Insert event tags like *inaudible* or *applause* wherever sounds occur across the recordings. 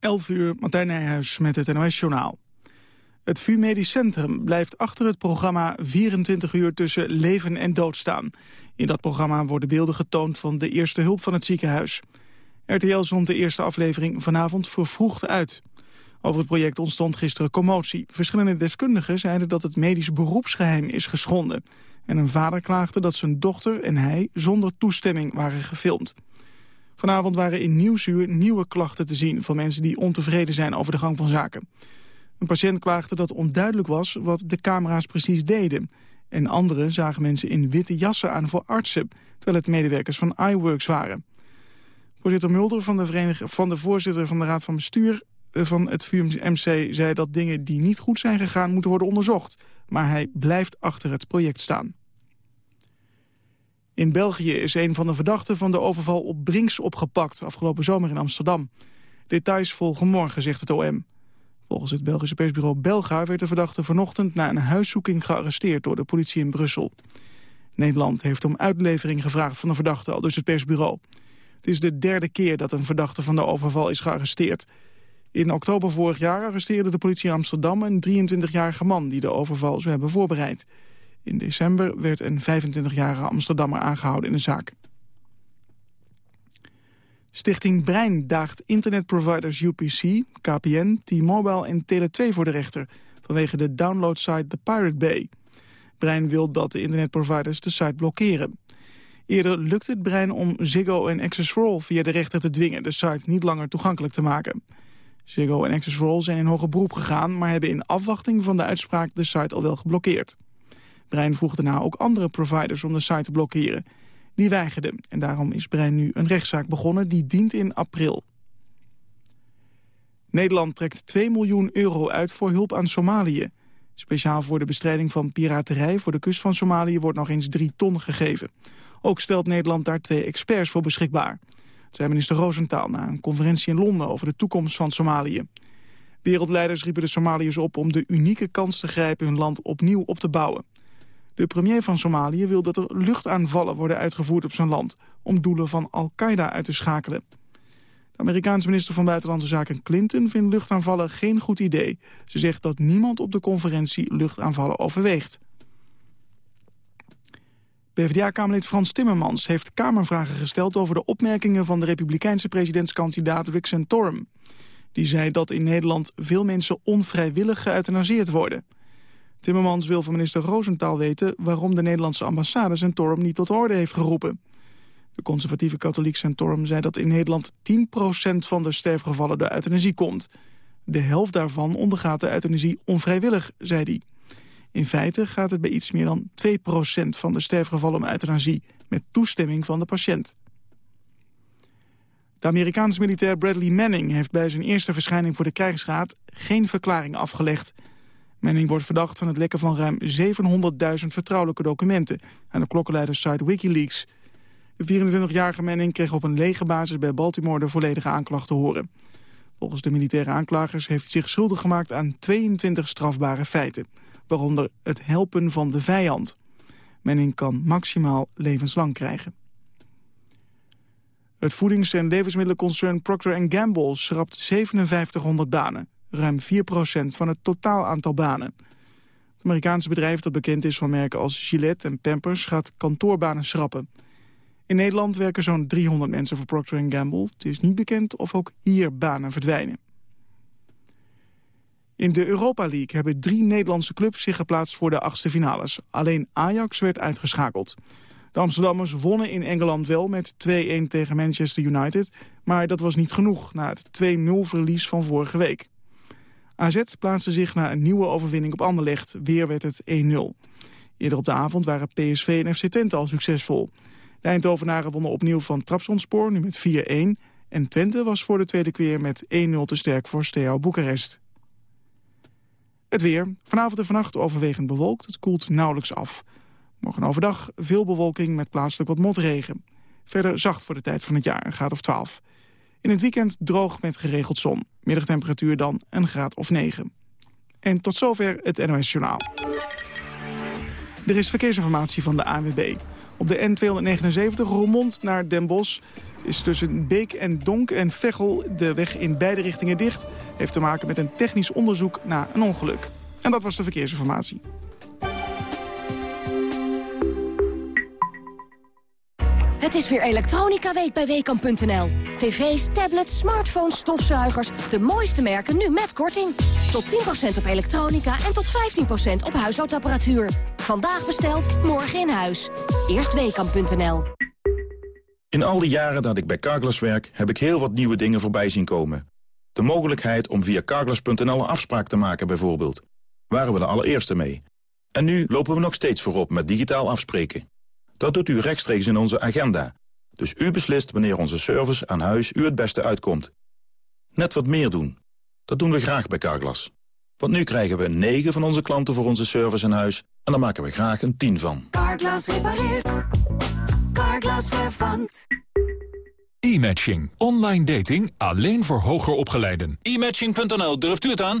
11 uur, Martijn Nijhuis met het NOS-journaal. Het VU Medisch Centrum blijft achter het programma 24 uur tussen leven en dood staan. In dat programma worden beelden getoond van de eerste hulp van het ziekenhuis. RTL zond de eerste aflevering vanavond vervroegd uit. Over het project ontstond gisteren commotie. Verschillende deskundigen zeiden dat het medisch beroepsgeheim is geschonden. En een vader klaagde dat zijn dochter en hij zonder toestemming waren gefilmd. Vanavond waren in Nieuwsuur nieuwe klachten te zien... van mensen die ontevreden zijn over de gang van zaken. Een patiënt klaagde dat onduidelijk was wat de camera's precies deden. En anderen zagen mensen in witte jassen aan voor artsen... terwijl het medewerkers van iWorks waren. Voorzitter Mulder van de, van de voorzitter van de Raad van Bestuur eh, van het VUMC zei dat dingen die niet goed zijn gegaan moeten worden onderzocht. Maar hij blijft achter het project staan. In België is een van de verdachten van de overval op Brinks opgepakt... afgelopen zomer in Amsterdam. Details volgen morgen, zegt het OM. Volgens het Belgische persbureau Belga werd de verdachte vanochtend... na een huiszoeking gearresteerd door de politie in Brussel. Nederland heeft om uitlevering gevraagd van de verdachte, al dus het persbureau. Het is de derde keer dat een verdachte van de overval is gearresteerd. In oktober vorig jaar arresteerde de politie in Amsterdam... een 23-jarige man die de overval zou hebben voorbereid. In december werd een 25-jarige Amsterdammer aangehouden in de zaak. Stichting Brein daagt internetproviders UPC, KPN, T-Mobile en Tele2 voor de rechter... vanwege de downloadsite The Pirate Bay. Brein wil dat de internetproviders de site blokkeren. Eerder lukte het Brein om Ziggo en Access for All via de rechter te dwingen... de site niet langer toegankelijk te maken. Ziggo en Access for All zijn in hoger beroep gegaan... maar hebben in afwachting van de uitspraak de site al wel geblokkeerd. Brein vroeg daarna ook andere providers om de site te blokkeren. Die weigerden en daarom is Brein nu een rechtszaak begonnen die dient in april. Nederland trekt 2 miljoen euro uit voor hulp aan Somalië. Speciaal voor de bestrijding van piraterij voor de kust van Somalië wordt nog eens 3 ton gegeven. Ook stelt Nederland daar twee experts voor beschikbaar. Het zei minister Roosentaal na een conferentie in Londen over de toekomst van Somalië. Wereldleiders riepen de Somaliërs op om de unieke kans te grijpen hun land opnieuw op te bouwen. De premier van Somalië wil dat er luchtaanvallen worden uitgevoerd op zijn land... om doelen van Al-Qaeda uit te schakelen. De Amerikaanse minister van Buitenlandse Zaken Clinton vindt luchtaanvallen geen goed idee. Ze zegt dat niemand op de conferentie luchtaanvallen overweegt. PvdA-kamerlid Frans Timmermans heeft Kamervragen gesteld... over de opmerkingen van de republikeinse presidentskandidaat Rick Santorum. Die zei dat in Nederland veel mensen onvrijwillig geëuthanaseerd worden... Timmermans wil van minister Roosentaal weten waarom de Nederlandse ambassade Centorum niet tot de orde heeft geroepen. De conservatieve katholiek Centorum zei dat in Nederland 10% van de sterfgevallen door euthanasie komt. De helft daarvan ondergaat de euthanasie onvrijwillig, zei hij. In feite gaat het bij iets meer dan 2% van de sterfgevallen om euthanasie, met toestemming van de patiënt. De Amerikaanse militair Bradley Manning heeft bij zijn eerste verschijning voor de krijgsraad geen verklaring afgelegd. Manning wordt verdacht van het lekken van ruim 700.000 vertrouwelijke documenten aan de klokkenleidersite Wikileaks. De 24-jarige Manning kreeg op een lege basis bij Baltimore de volledige aanklacht te horen. Volgens de militaire aanklagers heeft hij zich schuldig gemaakt aan 22 strafbare feiten, waaronder het helpen van de vijand. Manning kan maximaal levenslang krijgen. Het voedings- en levensmiddelenconcern Procter Gamble schrapt 5700 banen ruim 4% van het totaal aantal banen. Het Amerikaanse bedrijf dat bekend is van merken als Gillette en Pampers gaat kantoorbanen schrappen. In Nederland werken zo'n 300 mensen voor Procter Gamble. Het is niet bekend of ook hier banen verdwijnen. In de Europa League hebben drie Nederlandse clubs zich geplaatst voor de achtste finales. Alleen Ajax werd uitgeschakeld. De Amsterdammers wonnen in Engeland wel met 2-1 tegen Manchester United. Maar dat was niet genoeg na het 2-0 verlies van vorige week. AZ plaatste zich na een nieuwe overwinning op Anderlecht. Weer werd het 1-0. Eerder op de avond waren PSV en FC Twente al succesvol. De Eindhovenaren wonnen opnieuw van Trapsonspoor, nu met 4-1. En Twente was voor de tweede keer met 1-0 te sterk voor Steaua Boekarest. Het weer. Vanavond en vannacht overwegend bewolkt. Het koelt nauwelijks af. Morgen overdag veel bewolking met plaatselijk wat motregen. Verder zacht voor de tijd van het jaar, een graad of 12. In het weekend droog met geregeld zon. Middagtemperatuur dan een graad of 9. En tot zover het NOS Journaal. Er is verkeersinformatie van de ANWB. Op de N279 Roermond naar Den Bosch is tussen Beek en Donk en Veghel de weg in beide richtingen dicht. Heeft te maken met een technisch onderzoek na een ongeluk. En dat was de verkeersinformatie. Het is weer Elektronica Week bij Weekamp.nl. TV's, tablets, smartphones, stofzuigers. De mooiste merken nu met korting. Tot 10% op elektronica en tot 15% op huishoudapparatuur. Vandaag besteld, morgen in huis. Eerst Weekamp.nl. In al die jaren dat ik bij Carglass werk, heb ik heel wat nieuwe dingen voorbij zien komen. De mogelijkheid om via Carglass.nl een afspraak te maken bijvoorbeeld. Waren we de allereerste mee. En nu lopen we nog steeds voorop met digitaal afspreken. Dat doet u rechtstreeks in onze agenda. Dus u beslist wanneer onze service aan huis u het beste uitkomt. Net wat meer doen. Dat doen we graag bij Carglass. Want nu krijgen we 9 van onze klanten voor onze service aan huis... en daar maken we graag een 10 van. Carglass repareert. Carglass vervangt. E-matching. Online dating alleen voor hoger opgeleiden. E-matching.nl, durft u het aan?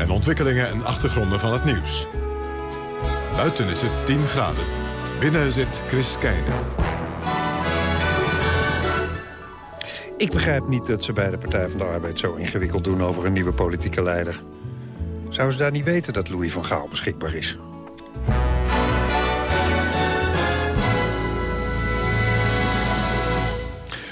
en ontwikkelingen en achtergronden van het nieuws. Buiten is het 10 graden. Binnen zit Chris Keijnen. Ik begrijp niet dat ze bij de Partij van de Arbeid zo ingewikkeld doen over een nieuwe politieke leider. Zouden ze daar niet weten dat Louis van Gaal beschikbaar is?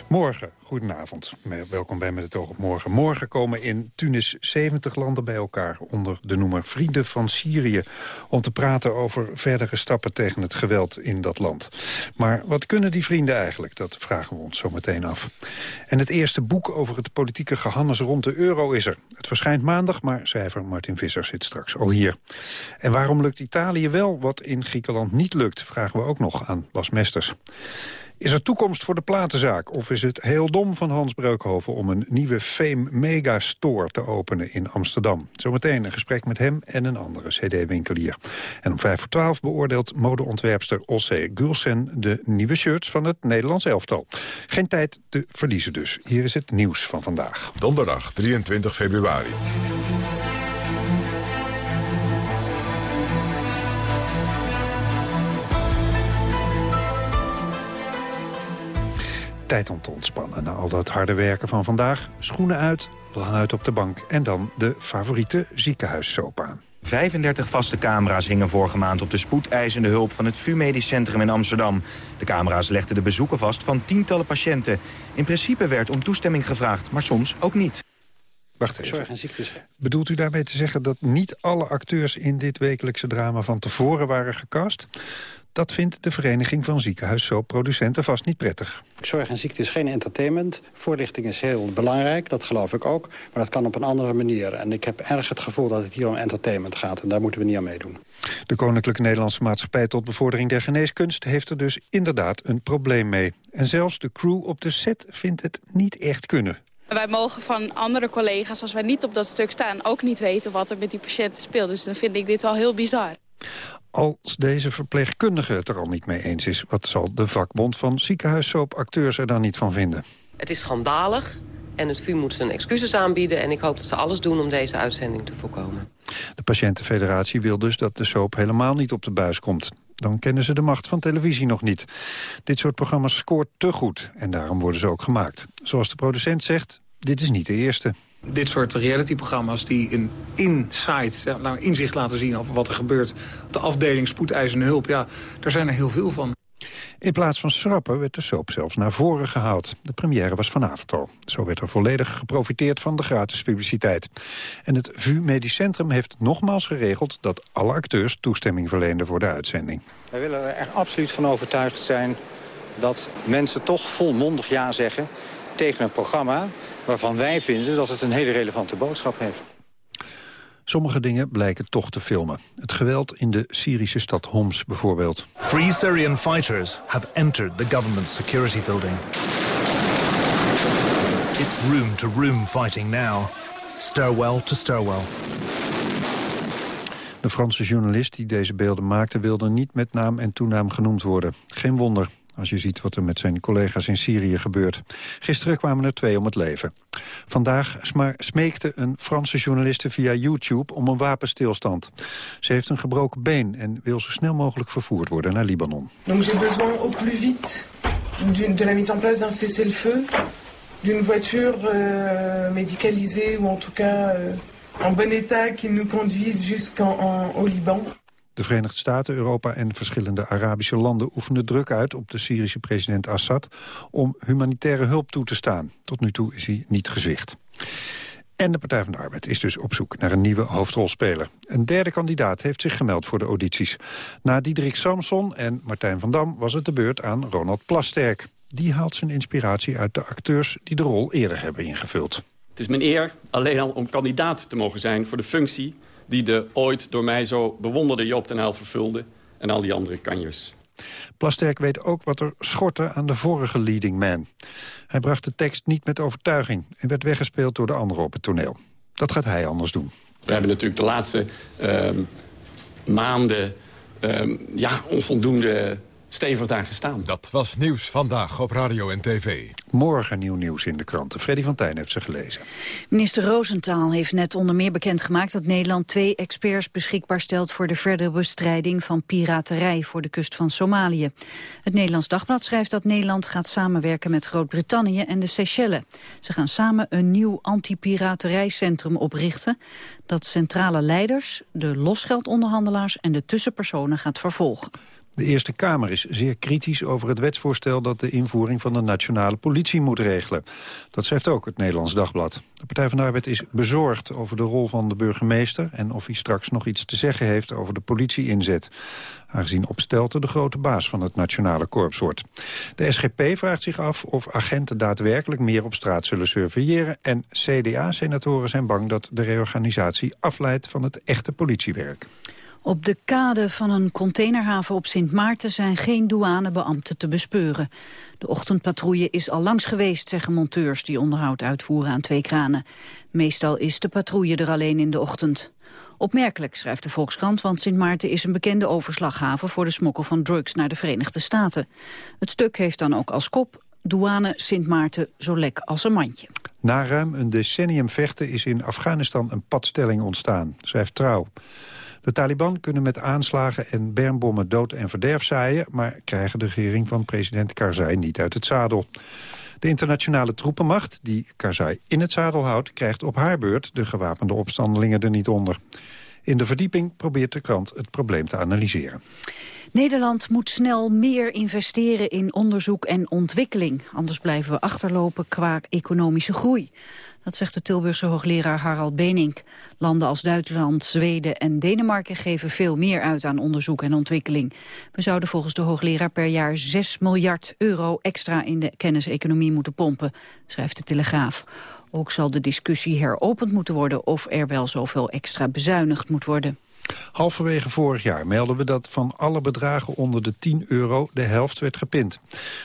Morgen, goedenavond. Welkom bij Met het oog op morgen. Morgen komen in Tunis 70 landen bij elkaar onder de noemer Vrienden van Syrië... om te praten over verdere stappen tegen het geweld in dat land. Maar wat kunnen die vrienden eigenlijk? Dat vragen we ons zo meteen af. En het eerste boek over het politieke gehannes rond de euro is er. Het verschijnt maandag, maar schrijver Martin Visser zit straks al hier. En waarom lukt Italië wel wat in Griekenland niet lukt... vragen we ook nog aan Bas Mesters. Is er toekomst voor de platenzaak? Of is het heel dom van Hans Breukhoven om een nieuwe Fame Megastore te openen in Amsterdam? Zometeen een gesprek met hem en een andere cd-winkelier. En om vijf voor twaalf beoordeelt modeontwerpster Olse Gulsen de nieuwe shirts van het Nederlands elftal. Geen tijd te verliezen dus. Hier is het nieuws van vandaag. Donderdag 23 februari. Tijd om te ontspannen na al dat harde werken van vandaag. Schoenen uit, lang uit op de bank en dan de favoriete ziekenhuissoap aan. 35 vaste camera's hingen vorige maand op de spoedeisende hulp van het VU Medisch Centrum in Amsterdam. De camera's legden de bezoeken vast van tientallen patiënten. In principe werd om toestemming gevraagd, maar soms ook niet. Wacht even. Zorg en ziektes. Bedoelt u daarmee te zeggen dat niet alle acteurs in dit wekelijkse drama van tevoren waren gecast? Dat vindt de Vereniging van Ziekenhuissoapproducenten vast niet prettig. Zorg en ziekte is geen entertainment. Voorlichting is heel belangrijk, dat geloof ik ook. Maar dat kan op een andere manier. En ik heb erg het gevoel dat het hier om entertainment gaat. En daar moeten we niet aan meedoen. De Koninklijke Nederlandse Maatschappij tot Bevordering der Geneeskunst... heeft er dus inderdaad een probleem mee. En zelfs de crew op de set vindt het niet echt kunnen. Wij mogen van andere collega's, als wij niet op dat stuk staan... ook niet weten wat er met die patiënten speelt. Dus dan vind ik dit wel heel bizar. Als deze verpleegkundige het er al niet mee eens is... wat zal de vakbond van ziekenhuissoapacteurs er dan niet van vinden? Het is schandalig en het VU moet zijn excuses aanbieden... en ik hoop dat ze alles doen om deze uitzending te voorkomen. De patiëntenfederatie wil dus dat de soap helemaal niet op de buis komt. Dan kennen ze de macht van televisie nog niet. Dit soort programma's scoort te goed en daarom worden ze ook gemaakt. Zoals de producent zegt, dit is niet de eerste. Dit soort realityprogramma's die een insight, ja, nou, inzicht laten zien over wat er gebeurt op de afdeling spoedeisende hulp, ja, daar zijn er heel veel van. In plaats van schrappen werd de soap zelfs naar voren gehaald. De première was vanavond al. Zo werd er volledig geprofiteerd van de gratis publiciteit. En het VU Medisch Centrum heeft nogmaals geregeld... dat alle acteurs toestemming verleenden voor de uitzending. Wij willen er echt absoluut van overtuigd zijn... dat mensen toch volmondig ja zeggen tegen een programma... waarvan wij vinden dat het een hele relevante boodschap heeft. Sommige dingen blijken toch te filmen. Het geweld in de Syrische stad Homs bijvoorbeeld. Free Syrian fighters have entered the government security building. It's room-to-room fighting now. Stairwell to stairwell. De Franse journalist die deze beelden maakte... wilde niet met naam en toenaam genoemd worden. Geen wonder, als je ziet wat er met zijn collega's in Syrië gebeurt. Gisteren kwamen er twee om het leven. Vandaag smeekte een Franse journaliste via YouTube om een wapenstilstand. Ze heeft een gebroken been en wil zo snel mogelijk vervoerd worden naar Libanon. Donc j'ai besoin au plus vite de la mise en place d'un cessez-le-feu, d'une voiture euh, médicalisée ou en tout cas euh, en bon état qui nous conduise jusqu'au Liban. De Verenigde Staten, Europa en verschillende Arabische landen oefenen druk uit op de Syrische president Assad om humanitaire hulp toe te staan. Tot nu toe is hij niet gezwicht. En de Partij van de Arbeid is dus op zoek naar een nieuwe hoofdrolspeler. Een derde kandidaat heeft zich gemeld voor de audities. Na Diederik Samson en Martijn van Dam was het de beurt aan Ronald Plasterk. Die haalt zijn inspiratie uit de acteurs die de rol eerder hebben ingevuld. Het is mijn eer alleen al om kandidaat te mogen zijn voor de functie die de ooit door mij zo bewonderde Joop ten Uyl vervulde... en al die andere kanjers. Plasterk weet ook wat er schortte aan de vorige leading man. Hij bracht de tekst niet met overtuiging... en werd weggespeeld door de anderen op het toneel. Dat gaat hij anders doen. We hebben natuurlijk de laatste uh, maanden uh, ja, onvoldoende stevig daar gestaan. Dat was Nieuws Vandaag op Radio en TV. Morgen nieuw nieuws in de kranten. Freddy van Tijn heeft ze gelezen. Minister Roosentaal heeft net onder meer bekendgemaakt... dat Nederland twee experts beschikbaar stelt... voor de verdere bestrijding van piraterij voor de kust van Somalië. Het Nederlands Dagblad schrijft dat Nederland gaat samenwerken... met Groot-Brittannië en de Seychelles. Ze gaan samen een nieuw anti-piraterijcentrum oprichten... dat centrale leiders, de losgeldonderhandelaars... en de tussenpersonen gaat vervolgen. De Eerste Kamer is zeer kritisch over het wetsvoorstel... dat de invoering van de nationale politie moet regelen. Dat schrijft ook het Nederlands Dagblad. De Partij van de Arbeid is bezorgd over de rol van de burgemeester... en of hij straks nog iets te zeggen heeft over de politieinzet. Aangezien Opstelten de grote baas van het nationale korps wordt. De SGP vraagt zich af of agenten daadwerkelijk meer op straat zullen surveilleren... en CDA-senatoren zijn bang dat de reorganisatie afleidt van het echte politiewerk. Op de kade van een containerhaven op Sint Maarten zijn geen douanebeambten te bespeuren. De ochtendpatrouille is al langs geweest, zeggen monteurs die onderhoud uitvoeren aan twee kranen. Meestal is de patrouille er alleen in de ochtend. Opmerkelijk, schrijft de Volkskrant, want Sint Maarten is een bekende overslaghaven voor de smokkel van drugs naar de Verenigde Staten. Het stuk heeft dan ook als kop douane Sint Maarten zo lek als een mandje. Na ruim een decennium vechten is in Afghanistan een padstelling ontstaan, schrijft Trouw. De Taliban kunnen met aanslagen en bermbommen dood en verderf zaaien... maar krijgen de regering van president Karzai niet uit het zadel. De internationale troepenmacht, die Karzai in het zadel houdt... krijgt op haar beurt de gewapende opstandelingen er niet onder. In de verdieping probeert de krant het probleem te analyseren. Nederland moet snel meer investeren in onderzoek en ontwikkeling. Anders blijven we achterlopen qua economische groei. Dat zegt de Tilburgse hoogleraar Harald Benink. Landen als Duitsland, Zweden en Denemarken geven veel meer uit aan onderzoek en ontwikkeling. We zouden volgens de hoogleraar per jaar 6 miljard euro extra in de kenniseconomie moeten pompen, schrijft de Telegraaf. Ook zal de discussie heropend moeten worden of er wel zoveel extra bezuinigd moet worden. Halverwege vorig jaar melden we dat van alle bedragen onder de 10 euro de helft werd gepind.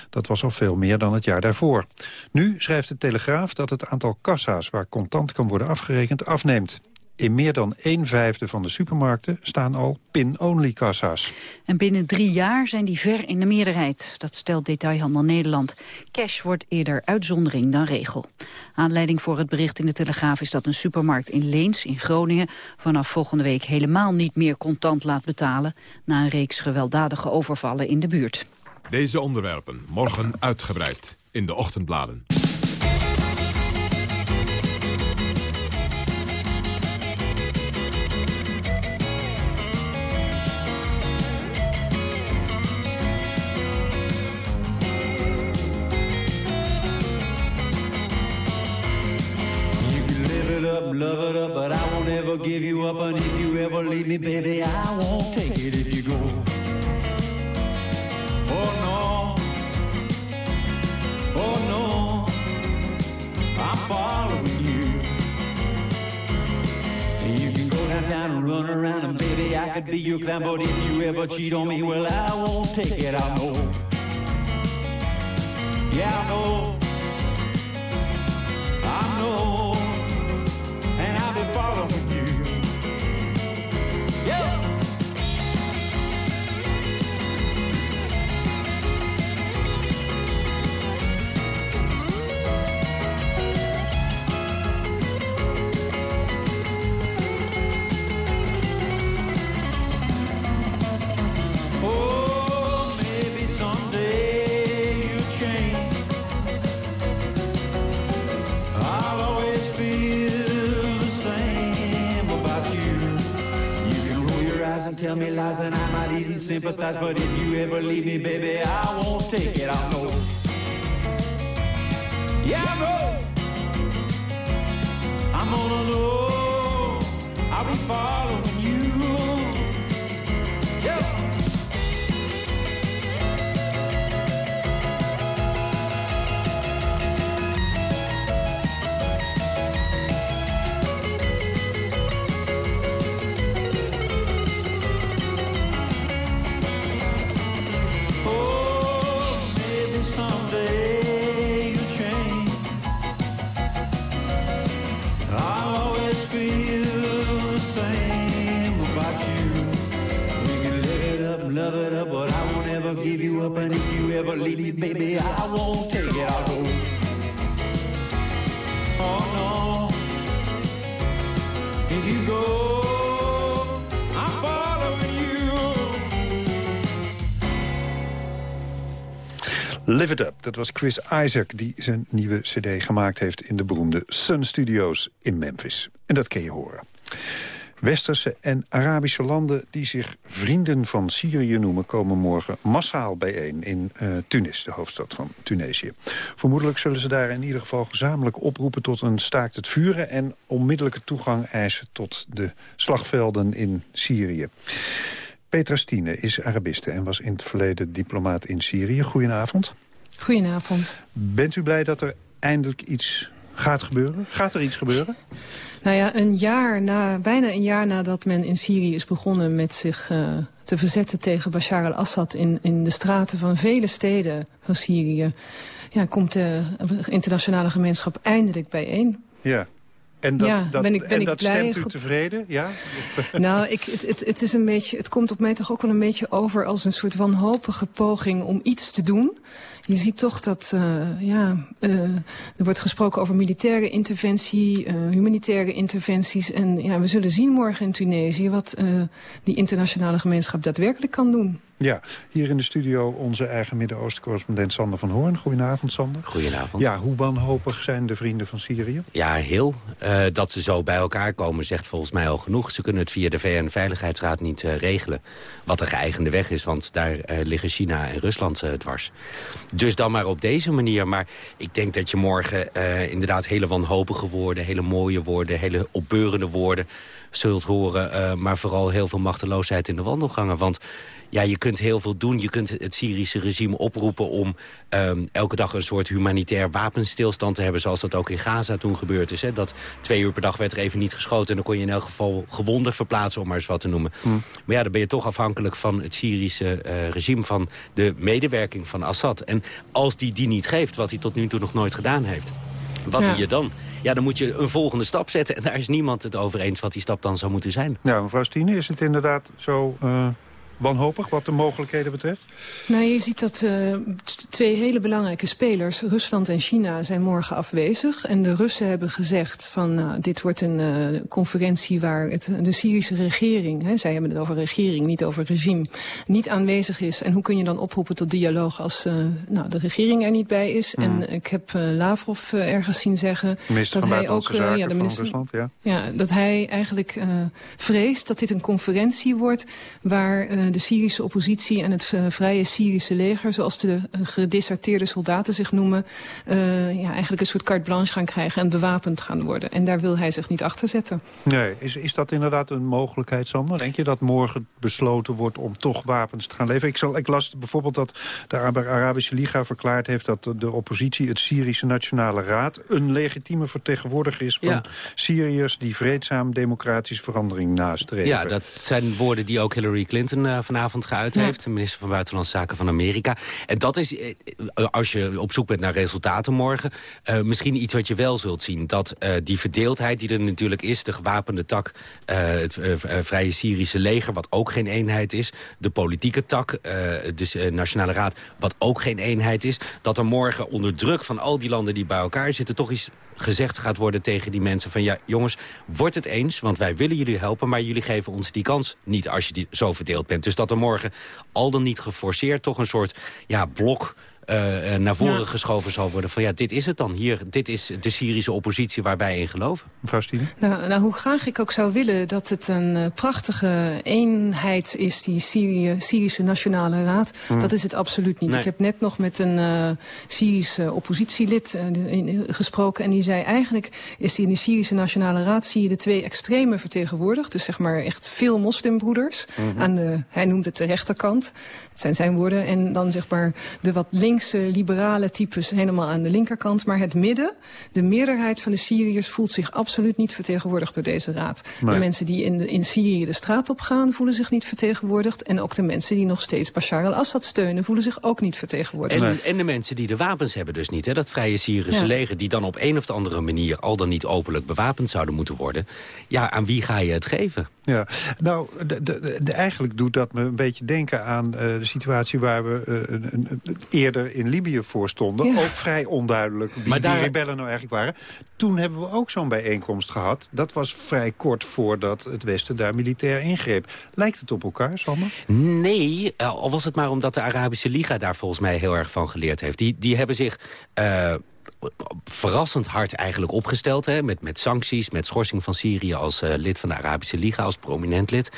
Dat was al veel meer dan het jaar daarvoor. Nu schrijft de Telegraaf dat het aantal kassa's waar contant kan worden afgerekend afneemt. In meer dan een vijfde van de supermarkten staan al pin-only kassa's. En binnen drie jaar zijn die ver in de meerderheid. Dat stelt Detailhandel Nederland. Cash wordt eerder uitzondering dan regel. Aanleiding voor het bericht in de Telegraaf is dat een supermarkt in Leens in Groningen... vanaf volgende week helemaal niet meer contant laat betalen... na een reeks gewelddadige overvallen in de buurt. Deze onderwerpen morgen uitgebreid in de ochtendbladen. Love it up, but I won't ever give you up. And if you ever leave me, baby, I won't take it if you go. Oh no, oh no, I'm following you. You can go down down and run around, and baby, I could be your clown. But if you ever cheat on me, well, I won't take it. I know. Yeah, I know. Tell me lies, and I might even sympathize. But if you ever leave me, baby, I won't take it. I know. Yeah, know. I'm gonna know. I'll be following up. If you ever leave me, baby, I won't take it. I'll go. Oh no. If you go. Live It Up, dat was Chris Isaac die zijn nieuwe cd gemaakt heeft... in de beroemde Sun Studios in Memphis. En dat kun je horen. Westerse en Arabische landen die zich vrienden van Syrië noemen... komen morgen massaal bijeen in eh, Tunis, de hoofdstad van Tunesië. Vermoedelijk zullen ze daar in ieder geval gezamenlijk oproepen... tot een staakt het vuren en onmiddellijke toegang eisen... tot de slagvelden in Syrië. Petra Stine is Arabiste en was in het verleden diplomaat in Syrië. Goedenavond. Goedenavond. Bent u blij dat er eindelijk iets gaat gebeuren? Gaat er iets gebeuren? Nou ja, een jaar na, bijna een jaar nadat men in Syrië is begonnen met zich uh, te verzetten tegen Bashar al-Assad in, in de straten van vele steden van Syrië, ja, komt de internationale gemeenschap eindelijk bijeen. Ja. En dat, ja, dat, ben ik, ben en ik dat blij. stemt u Goed. tevreden? Ja? Nou, ik, het, het, het, is een beetje, het komt op mij toch ook wel een beetje over als een soort wanhopige poging om iets te doen. Je ziet toch dat, uh, ja, uh, er wordt gesproken over militaire interventie, uh, humanitaire interventies. En ja, we zullen zien morgen in Tunesië wat die internationale gemeenschap daadwerkelijk kan doen. Ja, hier in de studio onze eigen Midden-Oosten-correspondent Sander van Hoorn. Goedenavond, Sander. Goedenavond. Ja, hoe wanhopig zijn de vrienden van Syrië? Ja, heel. Uh, dat ze zo bij elkaar komen zegt volgens mij al genoeg. Ze kunnen het via de VN-veiligheidsraad niet uh, regelen. Wat een geëigende weg is, want daar uh, liggen China en Rusland dwars. Dus dan maar op deze manier. Maar ik denk dat je morgen inderdaad hele wanhopige woorden... hele mooie woorden, hele opbeurende woorden zult horen. maar vooral heel veel machteloosheid in de wandelgangen. Want ja, je kunt heel veel doen. Je kunt het Syrische regime oproepen om um, elke dag een soort humanitair wapenstilstand te hebben... zoals dat ook in Gaza toen gebeurd is. Hè? Dat twee uur per dag werd er even niet geschoten... en dan kon je in elk geval gewonden verplaatsen, om maar eens wat te noemen. Mm. Maar ja, dan ben je toch afhankelijk van het Syrische uh, regime... van de medewerking van Assad. En als die die niet geeft, wat hij tot nu toe nog nooit gedaan heeft... Wat ja. doe je dan? Ja, dan moet je een volgende stap zetten. En daar is niemand het over eens wat die stap dan zou moeten zijn. Ja, mevrouw Stine, is het inderdaad zo... Uh wanhopig wat de mogelijkheden betreft? Nou, je ziet dat uh, twee hele belangrijke spelers, Rusland en China, zijn morgen afwezig. En de Russen hebben gezegd van uh, dit wordt een uh, conferentie waar het, de Syrische regering, hè, zij hebben het over regering, niet over regime, niet aanwezig is. En hoe kun je dan oproepen tot dialoog als nou, de regering er niet bij is? Mm. En ik heb Lavrov ergens zien zeggen minister dat hij ook ja, de minister, van Rusland, ja. ja, dat hij eigenlijk vreest dat dit een conferentie wordt waar de Syrische oppositie en het uh, vrije Syrische leger... zoals de uh, gedesserteerde soldaten zich noemen... ja, eigenlijk een soort carte blanche gaan krijgen en bewapend gaan worden. En daar wil hij zich niet achter zetten. Nee, is, is dat inderdaad een mogelijkheid, Sander? Denk je dat morgen besloten wordt om toch wapens te gaan leveren? Ik, zal, ik las bijvoorbeeld dat de Arabische Liga verklaard heeft... dat de oppositie, het Syrische Nationale Raad... een legitieme vertegenwoordiger is van ja. Syriërs... die vreedzaam democratische verandering nastreven. Ja, dat zijn woorden die ook Hillary Clinton uh, vanavond geuit ja. heeft. De minister van Buitenlandse Zaken van Amerika. En dat is, uh, als je op zoek bent naar resultaten morgen... Uh, misschien iets wat je wel zult zien. Dat die verdeeldheid die er natuurlijk is, de gewapende tak... het Vrije Syrische leger, wat ook geen eenheid is... de politieke tak, de Nationale Raad, wat ook geen eenheid is... dat er morgen onder druk van al die landen die bij elkaar zitten... toch iets gezegd gaat worden tegen die mensen van... ja, jongens, word het eens, want wij willen jullie helpen... maar jullie geven ons die kans niet als je die zo verdeeld bent. Dus dat er morgen al dan niet geforceerd toch een soort ja, blok... Uh, naar voren ja. geschoven zal worden. Van ja, dit is het dan hier. Dit is de Syrische oppositie waar wij in geloven. Mevrouw Stine? Nou, nou, hoe graag ik ook zou willen dat het een uh, prachtige eenheid is... die Syrië, Syrische Nationale Raad. Mm. Dat is het absoluut niet. Nee. Ik heb net nog met een uh, Syrische oppositielid in, gesproken... en die zei eigenlijk is die in de Syrische Nationale Raad... zie je de twee extreme vertegenwoordigd. Dus zeg maar echt veel moslimbroeders. -hmm. aan de, hij noemt het de rechterkant. Het zijn zijn woorden. En dan zeg maar de wat links linkse, liberale types helemaal aan de linkerkant. Maar het midden, de meerderheid van de Syriërs voelt zich absoluut niet vertegenwoordigd door deze raad. Nee. De mensen die in, de, in Syrië de straat op gaan voelen zich niet vertegenwoordigd. En ook de mensen die nog steeds Bashar al-Assad steunen voelen zich ook niet vertegenwoordigd. En, nee. en de mensen die de wapens hebben dus niet. Hè? Dat vrije Syrische ja. leger die dan op een of andere manier al dan niet openlijk bewapend zouden moeten worden. Ja, aan wie ga je het geven? Ja, nou, de, de, de, eigenlijk doet dat me een beetje denken aan uh, de situatie waar we uh, een, in Libië voor stonden. Ja. Ook vrij onduidelijk wie maar daar... die rebellen nou eigenlijk waren. Toen hebben we ook zo'n bijeenkomst gehad. Dat was vrij kort voordat het Westen daar militair ingreep. Lijkt het op elkaar, Sander? Nee, al was het maar omdat de Arabische Liga daar volgens mij heel erg van geleerd heeft. Die, die hebben zich... Uh, verrassend hard eigenlijk opgesteld. Hè, met, met sancties, met schorsing van Syrië als uh, lid van de Arabische Liga, als prominent lid.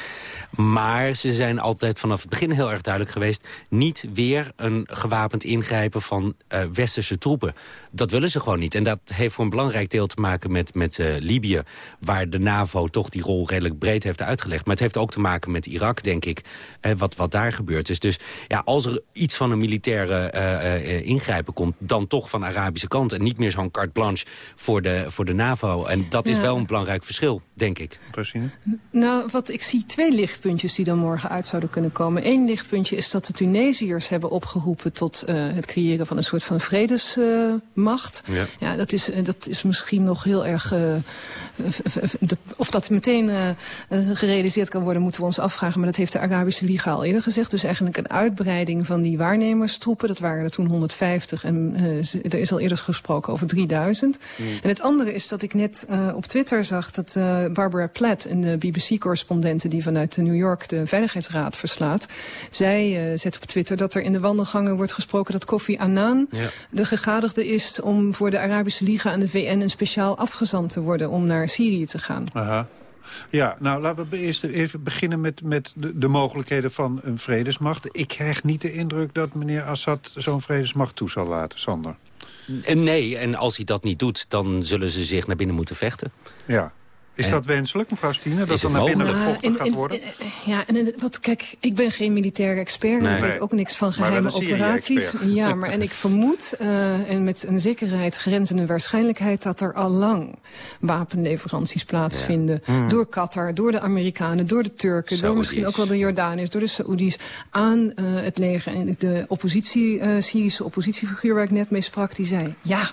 Maar ze zijn altijd vanaf het begin heel erg duidelijk geweest... niet weer een gewapend ingrijpen van uh, westerse troepen. Dat willen ze gewoon niet. En dat heeft voor een belangrijk deel te maken met, met uh, Libië... waar de NAVO toch die rol redelijk breed heeft uitgelegd. Maar het heeft ook te maken met Irak, denk ik, wat, wat daar gebeurd is. Dus ja, als er iets van een militaire ingrijpen komt... dan toch van Arabische kant en niet meer zo'n carte blanche voor de, voor de NAVO. En dat is ja. wel een belangrijk verschil, denk ik. Precies. Nou, wat ik zie twee lichtpuntjes die dan morgen uit zouden kunnen komen. Eén lichtpuntje is dat de Tunesiërs hebben opgeroepen tot uh, het creëren van een soort van vredesmacht. Uh, ja. ja, dat is, dat is misschien nog heel erg... Uh, of dat meteen gerealiseerd kan worden, moeten we ons afvragen. Maar dat heeft de Arabische Liga al eerder gezegd. Dus eigenlijk een uitbreiding van die waarnemerstroepen. Dat waren er toen 150 en er is al eerder gesproken over 3000. Mm. En het andere is dat ik net uh, op Twitter zag dat uh, Barbara Platt, een BBC-correspondente die vanuit New York de Veiligheidsraad verslaat, zij uh, zet op Twitter dat er in de wandelgangen wordt gesproken dat Kofi Annan ja. de gegadigde is om voor de Arabische Liga en de VN een speciaal afgezant te worden om naar Syrië te gaan. Aha. Ja, nou laten we eerst even beginnen met, met de, de, mogelijkheden van een vredesmacht. Ik krijg niet de indruk dat meneer Assad zo'n vredesmacht toe zal laten, Sander. Nee, en als hij dat niet doet, dan zullen ze zich naar binnen moeten vechten. Ja. Is en, dat wenselijk, mevrouw Stine, dat er naar binnen gevochten ja, gaat worden? ja, en wat, kijk, ik ben geen militair expert. Nee. Ik weet ook niks van geheime operaties. Ja, maar en ik vermoed, uh, en met een zekerheid, grenzende waarschijnlijkheid... dat er al lang wapenleveranties plaatsvinden. Ja. Mm. Door Qatar, door de Amerikanen, door de Turken... Door misschien ook wel de Jordaniërs, door de Saoedi's... aan uh, het leger. En de oppositie, uh, Syrische oppositiefiguur waar ik net mee sprak, die zei... ja,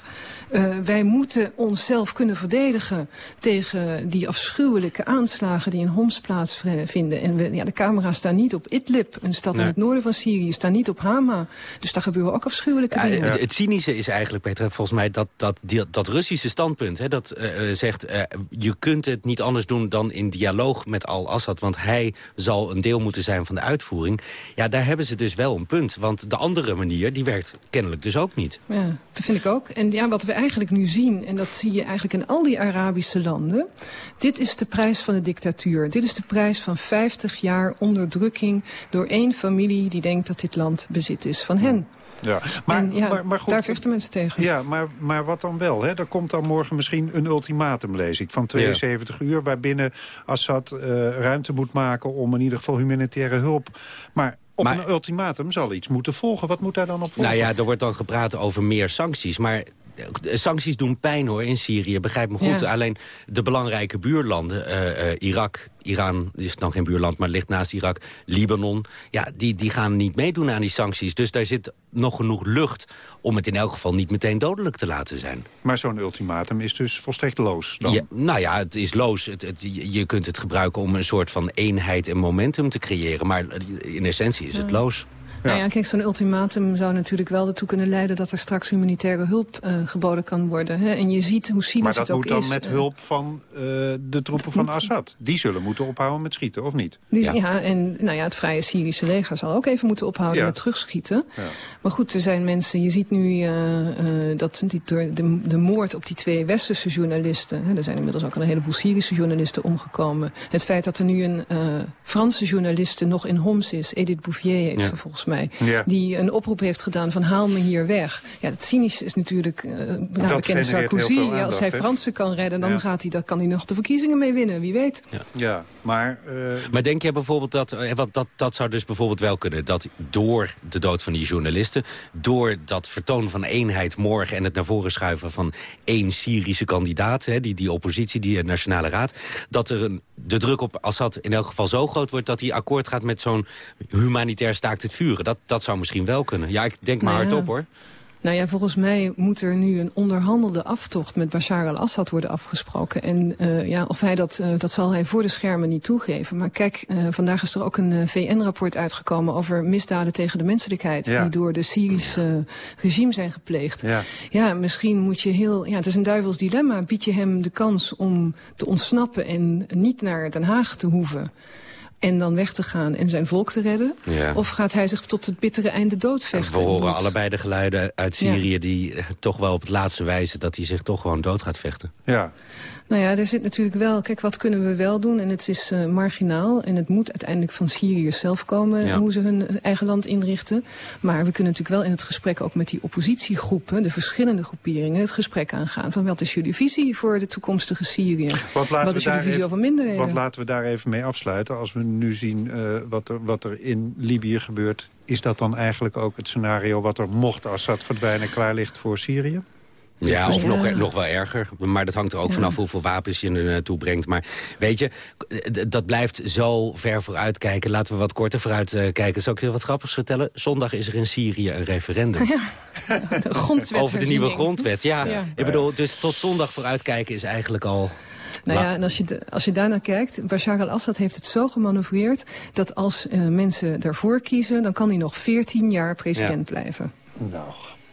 uh, wij moeten onszelf kunnen verdedigen tegen die afschuwelijke aanslagen die in Homs plaatsvinden. En we, ja, de camera's staan niet op Idlib, een stad nee. in het noorden van Syrië, staan niet op Hama. Dus daar gebeuren ook afschuwelijke ja, dingen. Het, het, cynische is eigenlijk, Peter, volgens mij dat, dat, die, dat Russische standpunt... Hè, dat uh, zegt, uh, je kunt het niet anders doen dan in dialoog met al-Assad... want hij zal een deel moeten zijn van de uitvoering. Ja, daar hebben ze dus wel een punt. Want de andere manier, die werkt kennelijk dus ook niet. Ja, dat vind ik ook. En ja, wat we eigenlijk nu zien, en dat zie je eigenlijk in al die Arabische landen... Dit is de prijs van de dictatuur. Dit is de prijs van 50 jaar onderdrukking door één familie die denkt dat dit land bezit is van hen. Ja, maar, En ja, maar, maar goed, daar vechten mensen tegen. Ja, maar, maar wat dan wel? Hè? Er komt dan morgen misschien een ultimatum, lees ik, van 72 uur... waarbinnen Assad eh, ruimte moet maken om in ieder geval humanitaire hulp... Maar op Maar- een ultimatum zal iets moeten volgen. Wat moet daar dan op volgen? Nou ja, er wordt dan gepraat over meer sancties. Maar sancties doen pijn hoor in Syrië, begrijp me goed. Ja. Alleen de belangrijke buurlanden, eh, eh, Irak, Iran is dan geen buurland, maar ligt naast Irak, Libanon. Ja, die, die gaan niet meedoen aan die sancties. Dus daar zit nog genoeg lucht om het in elk geval niet meteen dodelijk te laten zijn. Maar zo'n ultimatum is dus volstrekt loos dan? Ja, nou ja, het is loos. Het, het- je kunt het gebruiken om een soort van eenheid en momentum te creëren. Maar in essentie is het Ja. loos. Nou ja, kijk, zo'n ultimatum zou natuurlijk wel ertoe kunnen leiden... dat er straks humanitaire hulp eh, geboden kan worden. Hè? En je ziet hoe cynisch Maar dat het ook moet dan is. met eh, hulp van eh, de troepen van Assad. Die zullen moeten ophouden met schieten, of niet? Die, ja. en nou ja, het Vrije Syrische leger zal ook even moeten ophouden Ja. met terugschieten. Ja. Maar goed, er zijn mensen, je ziet nu eh, eh, dat die, door de, de moord op die twee westerse journalisten... Hè, er zijn inmiddels ook een heleboel Syrische journalisten omgekomen. Het feit dat er nu een eh, Franse journaliste nog in Homs is, Edith Bouvier heet Ja. ze volgens mij... Ja. die een oproep heeft gedaan van haal me hier weg. Ja, het cynische is natuurlijk, uh, nou, bekende Sarkozy, ja, als hij? Fransen kan redden... dan Ja. gaat hij, dan kan hij nog de verkiezingen mee winnen, wie weet. Ja, maar... eh, Maar denk jij bijvoorbeeld dat, eh, want dat, dat zou dus bijvoorbeeld wel kunnen... dat door de dood van die journalisten... door dat vertoon van eenheid morgen en het naar voren schuiven van één Syrische kandidaat... Hè, die, die oppositie, die eh, Nationale Raad... dat er een, de druk op Assad in elk geval zo groot wordt... dat hij akkoord gaat met zo'n humanitair staakt het vuren. Dat, dat zou misschien wel kunnen. Ja, ik denk maar ja. hardop hoor. Nou ja, volgens mij moet er nu een onderhandelde aftocht met Bashar al-Assad worden afgesproken. En uh, ja, of hij dat, uh, dat zal hij voor de schermen niet toegeven. Maar kijk, uh, vandaag is er ook een VN-rapport uitgekomen over misdaden tegen de menselijkheid. Ja. Die door de Syrische regime zijn gepleegd. Ja. ja, misschien moet je heel, ja, het is een duivels dilemma. Bied je hem de kans om te ontsnappen en niet naar Den Haag te hoeven en dan weg te gaan en zijn volk te redden? Ja. Of gaat hij zich tot het bittere einde doodvechten? We horen allebei de geluiden uit Syrië... die eh, toch wel op het laatste wijzen dat hij zich toch gewoon dood gaat vechten. Ja. Nou ja, er zit natuurlijk wel... Kijk, wat kunnen we wel doen? En het is uh, marginaal. En het moet uiteindelijk van Syriërs zelf komen... Ja. hoe ze hun eigen land inrichten. Maar we kunnen natuurlijk wel in het gesprek... ook met die oppositiegroepen, de verschillende groeperingen... het gesprek aangaan van wat is jullie visie voor de toekomstige Syrië? Wat, laten wat we is jullie visie even- over minderheden? Wat laten we daar even mee afsluiten? Als we nu zien uh, wat, er, wat er in Libië gebeurt... is dat dan eigenlijk ook het scenario wat er mocht Assad verdwijnen... klaar ligt voor Syrië? Ja, of Ja. Nog, nog wel erger. Maar dat hangt er ook Ja. vanaf hoeveel wapens je er naartoe brengt. Maar weet je, dat blijft zo ver vooruit kijken. Laten we wat korter vooruit eh, kijken. Zal ik je wat grappigs vertellen? Zondag is er in Syrië een referendum. De *laughs* grondwet Over de nieuwe grondwet, ja. Ja. Ik bedoel, dus tot zondag vooruit kijken is eigenlijk al... Nou ja, en als je, als je daarnaar kijkt, Bashar al-Assad heeft het zo gemanoeuvreerd... dat als eh, mensen daarvoor kiezen, dan kan hij nog 14 jaar president blijven. Nou,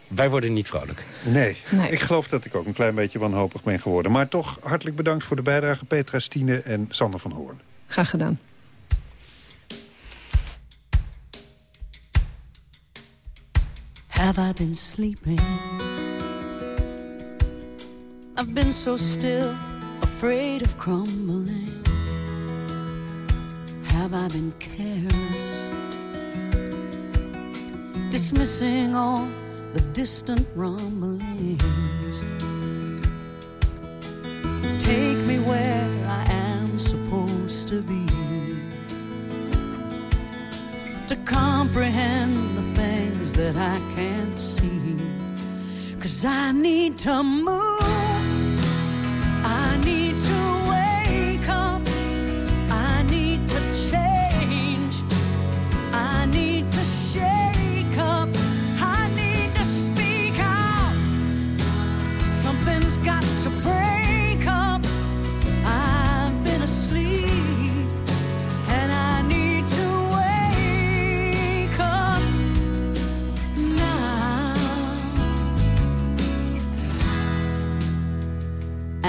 Wij worden niet vrolijk. nee. Nee. Ik geloof dat ik ook een klein beetje wanhopig ben geworden. Maar toch hartelijk bedankt voor de bijdrage Petra Stine en Sander van Hoorn. Graag gedaan. Have I been sleeping? I've been so still, afraid of crumbling. Have I been careless? Dismissing all the distant rumblings. Take me where I am supposed to be. To comprehend the things that I can't see. Cause I need to move.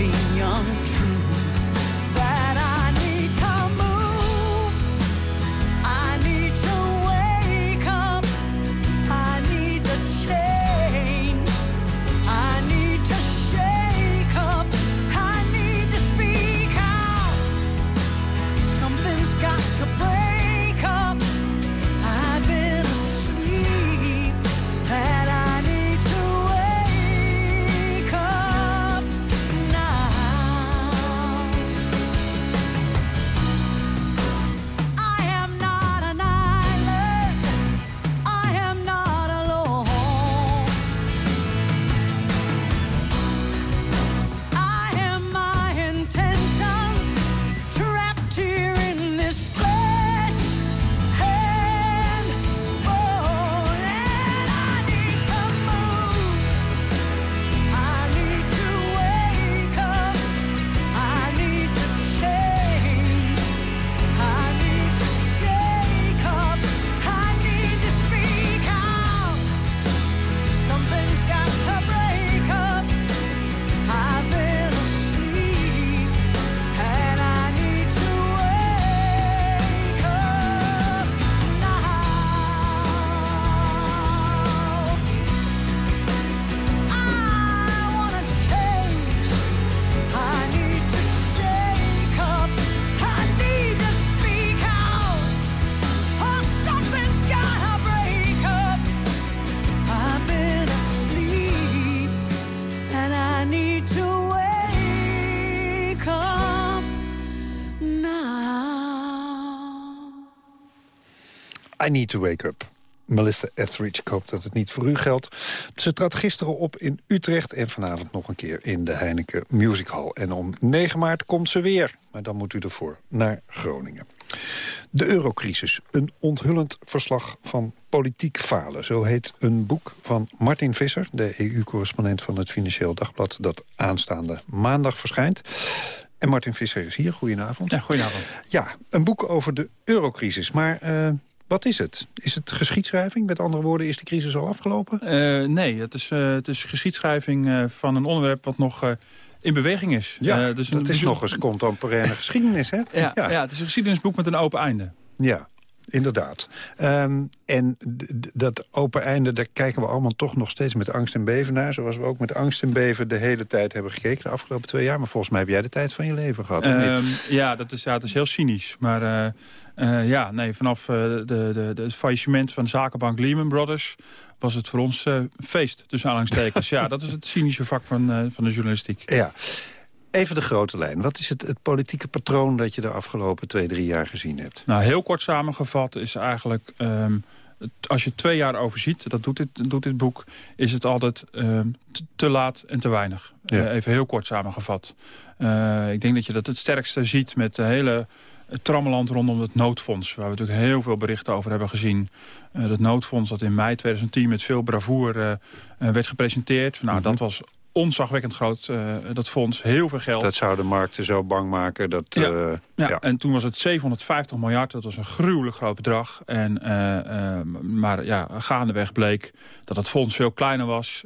be young Need to Wake Up. Melissa Etheridge, ik hoop dat het niet voor u geldt. Ze trad gisteren op in Utrecht en vanavond nog een keer in de Heineken Music Hall. En om 9 maart komt ze weer, maar dan moet u ervoor naar Groningen. De eurocrisis, een onthullend verslag van politiek falen. Zo heet een boek van Martin Visser, de EU-correspondent van het Financieel Dagblad... dat aanstaande maandag verschijnt. En Martin Visser is hier, goedenavond. Ja, goedenavond. Ja, een boek over de eurocrisis, maar... eh, wat is het? Is het geschiedschrijving? Met andere woorden, is de crisis al afgelopen? Eh, nee, het is, eh, het is geschiedschrijving eh, van een onderwerp wat nog in beweging is. Ja, dus dat is nog eens contemporaine geschiedenis, hè? *laughs* Ja, ja. het is een geschiedenisboek met een open einde. Ja, inderdaad. Ehm, en dat open einde, daar kijken we allemaal toch nog steeds met angst en beven naar. Zoals we ook met angst en beven de hele tijd hebben gekeken de afgelopen twee jaar. Maar volgens mij heb jij de tijd van je leven gehad, Ehm, ja, dat is, ja, dat is heel cynisch. Maar eh, ja, nee, vanaf eh, de, de, de, het faillissement van de zakenbank Lehman Brothers... was het voor ons eh, feest, tussen aanhalingstekens. ja, dat is het cynische vak van, van de journalistiek. Ja. Even de grote lijn. Wat is het, het politieke patroon dat je de afgelopen twee, drie jaar gezien hebt? Nou, heel kort samengevat is eigenlijk... ehm, als je twee jaar overziet, dat doet dit, doet dit boek... is het altijd ehm, te, laat en te weinig. Ja. Even heel kort samengevat. Ik denk dat je dat het sterkste ziet met de hele het trammeland rondom het noodfonds. Waar we natuurlijk heel veel berichten over hebben gezien. Eh dat noodfonds dat in mei 2010 met veel bravoer eh, werd gepresenteerd. Nou, dat was onzagwekkend groot, eh, dat fonds. Heel veel geld. Dat zou de markten zo bang maken dat... Ja. Ja, en toen was het 750 miljard. Dat was een gruwelijk groot bedrag. En, maar ja, gaandeweg bleek dat het fonds veel kleiner was.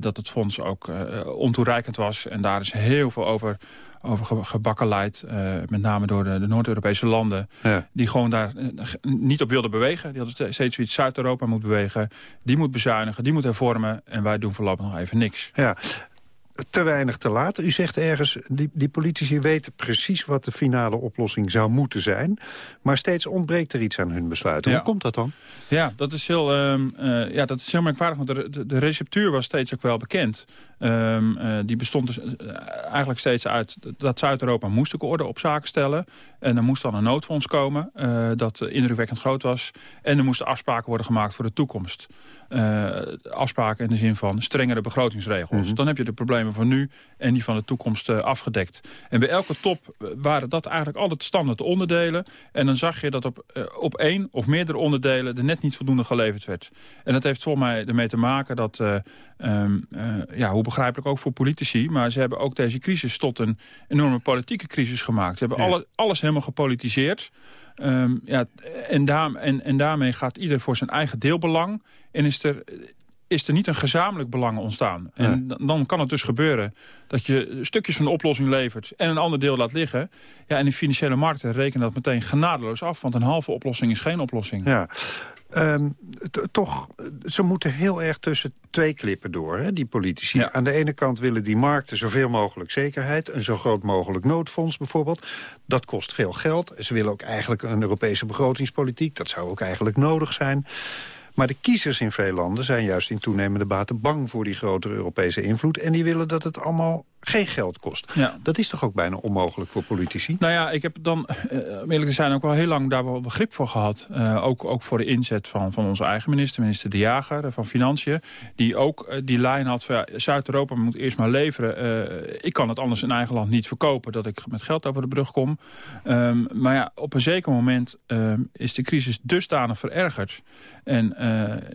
dat het fonds ook ontoereikend was. En daar is heel veel over, over ge- gebakkeleid. eh, met name door de, de Noord-Europese landen. Ja. Die gewoon daar eh, niet op wilden bewegen. Die hadden steeds zoiets Zuid-Europa moet bewegen. Die moet bezuinigen, die moet hervormen. En wij doen voorlopig nog even niks. Ja, te weinig te laat. U zegt ergens, die, die politici weten precies wat de finale oplossing zou moeten zijn. Maar steeds ontbreekt er iets aan hun besluiten. Ja. Hoe komt dat dan? Ja, dat is heel, eh, ja, dat is heel merkwaardig, want de, de, de receptuur was steeds ook wel bekend. Ehm, eh, die bestond dus eh, eigenlijk steeds uit dat Zuid-Europa moest ook orde op zaken stellen. En er moest dan een noodfonds komen eh, dat indrukwekkend groot was. En er moesten afspraken worden gemaakt voor de toekomst. Afspraken in de zin van strengere begrotingsregels. Dan heb je de problemen van nu en die van de toekomst afgedekt. En bij elke top waren dat eigenlijk altijd standaard onderdelen. En dan zag je dat op, op één of meerdere onderdelen er net niet voldoende geleverd werd. En dat heeft volgens mij ermee te maken dat... eh, ja, hoe begrijpelijk ook voor politici... maar ze hebben ook deze crisis tot een enorme politieke crisis gemaakt. Ze hebben alle, alles helemaal gepolitiseerd. Ehm, ja, en, daar, en, en daarmee gaat ieder voor zijn eigen deelbelang... en is er is er niet een gezamenlijk belang ontstaan. En dan kan het dus gebeuren dat je stukjes van de oplossing levert... en een ander deel laat liggen. Ja, en de financiële markten rekenen dat meteen genadeloos af... want een halve oplossing is geen oplossing. Ja. Ehm, toch, ze moeten heel erg tussen twee klippen door, hè, die politici. Aan de ene kant willen die markten zoveel mogelijk zekerheid... een zo groot mogelijk noodfonds bijvoorbeeld. Dat kost veel geld. Ze willen ook eigenlijk een Europese begrotingspolitiek. Dat zou ook eigenlijk nodig zijn. Maar de kiezers in veel landen zijn juist in toenemende mate bang voor die grotere Europese invloed. En die willen dat het allemaal geen geld kost. Ja. Dat is toch ook bijna onmogelijk voor politici? Nou ja, ik heb dan, uh, eerlijk te zijn, ook wel heel lang daar wel begrip voor gehad. Uh, ook, ook voor de inzet van, van onze eigen minister, minister De Jager uh, van Financiën. Die ook die lijn had van ja, Zuid-Europa moet eerst maar leveren. ik kan het anders in eigen land niet verkopen dat ik met geld over de brug kom. Um, maar ja, op een zeker moment um, is de crisis dusdanig verergerd. En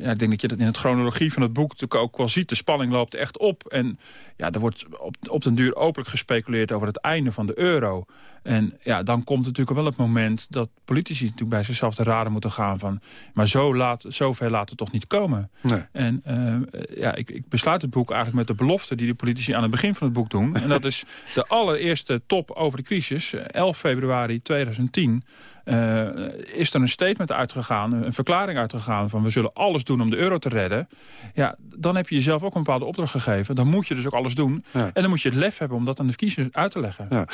ja, ik denk dat je dat in het chronologie van het boek natuurlijk ook wel ziet. De spanning loopt echt op. En ja, er wordt op, op den duur openlijk gespeculeerd over het einde van de euro. En ja, dan komt natuurlijk wel het moment dat politici natuurlijk bij zichzelf te raden moeten gaan van... maar zo, laat, zo ver laat het toch niet komen. Nee. En uh, ja, ik, ik besluit het boek eigenlijk met de belofte die de politici aan het begin van het boek doen. En dat is de allereerste top over de crisis, 11 februari 2010... Uh, is er een statement uitgegaan, een verklaring uitgegaan... van we zullen alles doen om de euro te redden. Ja, dan heb je jezelf ook een bepaalde opdracht gegeven. Dan moet je dus ook alles doen. En dan moet je het lef hebben om dat aan de kiezers uit te leggen. Ja.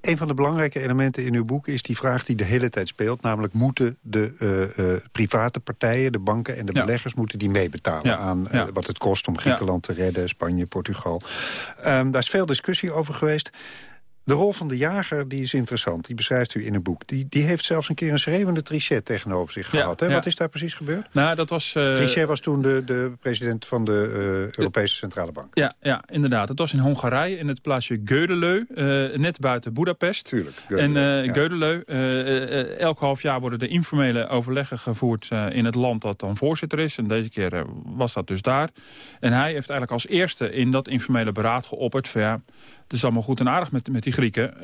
Een van de belangrijke elementen in uw boek is die vraag die de hele tijd speelt. Namelijk moeten de uh, uh, private partijen, de banken en de beleggers... moeten die meebetalen aan uh, wat het kost om Griekenland te redden, Spanje, Portugal. Um, daar is veel discussie over geweest. De rol van de jager die is interessant. Die beschrijft u in een boek. Die, die heeft zelfs een keer een schreeuwende Trichet tegenover zich gehad. Hè? Wat is daar precies gebeurd? Nou, dat was, uh... Trichet was toen de, de president van de uh, Europese Centrale Bank. Ja, ja, inderdaad. Het was in Hongarije, in het plaatsje Gödeleu. Uh, net buiten Budapest. Tuurlijk. En uh, Gödeleu. elk half jaar worden de informele overleggen gevoerd in het land dat dan voorzitter is. En deze keer was dat dus daar. En hij heeft eigenlijk als eerste in dat informele beraad geopperd... van ja, het is allemaal goed en aardig met, met die Grieken. Uh,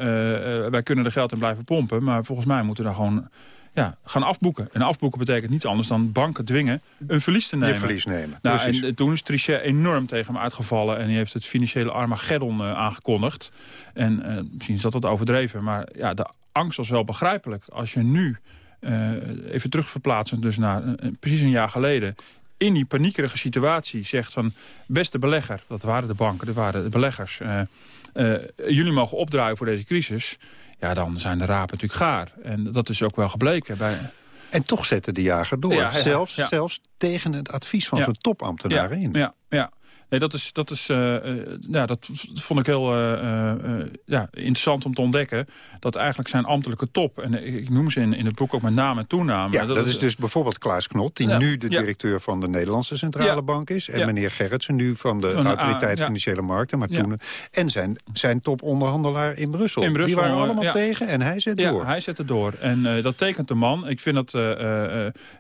wij kunnen er geld in blijven pompen. Maar volgens mij moeten we daar gewoon ja, gaan afboeken. En afboeken betekent niets anders dan banken dwingen een verlies te nemen. Je verlies nemen. Nou, en toen is Trichet enorm tegen hem uitgevallen. En hij heeft het financiële Armageddon uh, aangekondigd. En misschien is dat wat overdreven. Maar ja, de angst was wel begrijpelijk. Als je nu, even terugverplaatsen, dus naar precies een jaar geleden in die paniekerige situatie zegt van... beste belegger, dat waren de banken, dat waren de beleggers... Uh, uh, jullie mogen opdraaien voor deze crisis... ja, dan zijn de rapen natuurlijk gaar. En dat is ook wel gebleken bij... En toch zetten de jager door, ja, zelfs, zelfs tegen het advies van zijn topambtenaren in. Ja, ja. Nee, dat, is, dat, is, uh, ja, dat vond ik heel uh, ja, interessant om te ontdekken. Dat eigenlijk zijn ambtelijke top, en ik noem ze in, in het boek ook met naam en toename. Ja, dat, is, dus bijvoorbeeld Klaas Knot, die nu de directeur van de Nederlandse Centrale Bank is. En meneer Gerritsen nu van de Autoriteit Financiële Markten. Maar toen, en zijn, zijn toponderhandelaar in Brussel. in Brussel. Die waren allemaal tegen en hij zet door. Ja, hij zet het door. En dat tekent de man. Ik vind dat,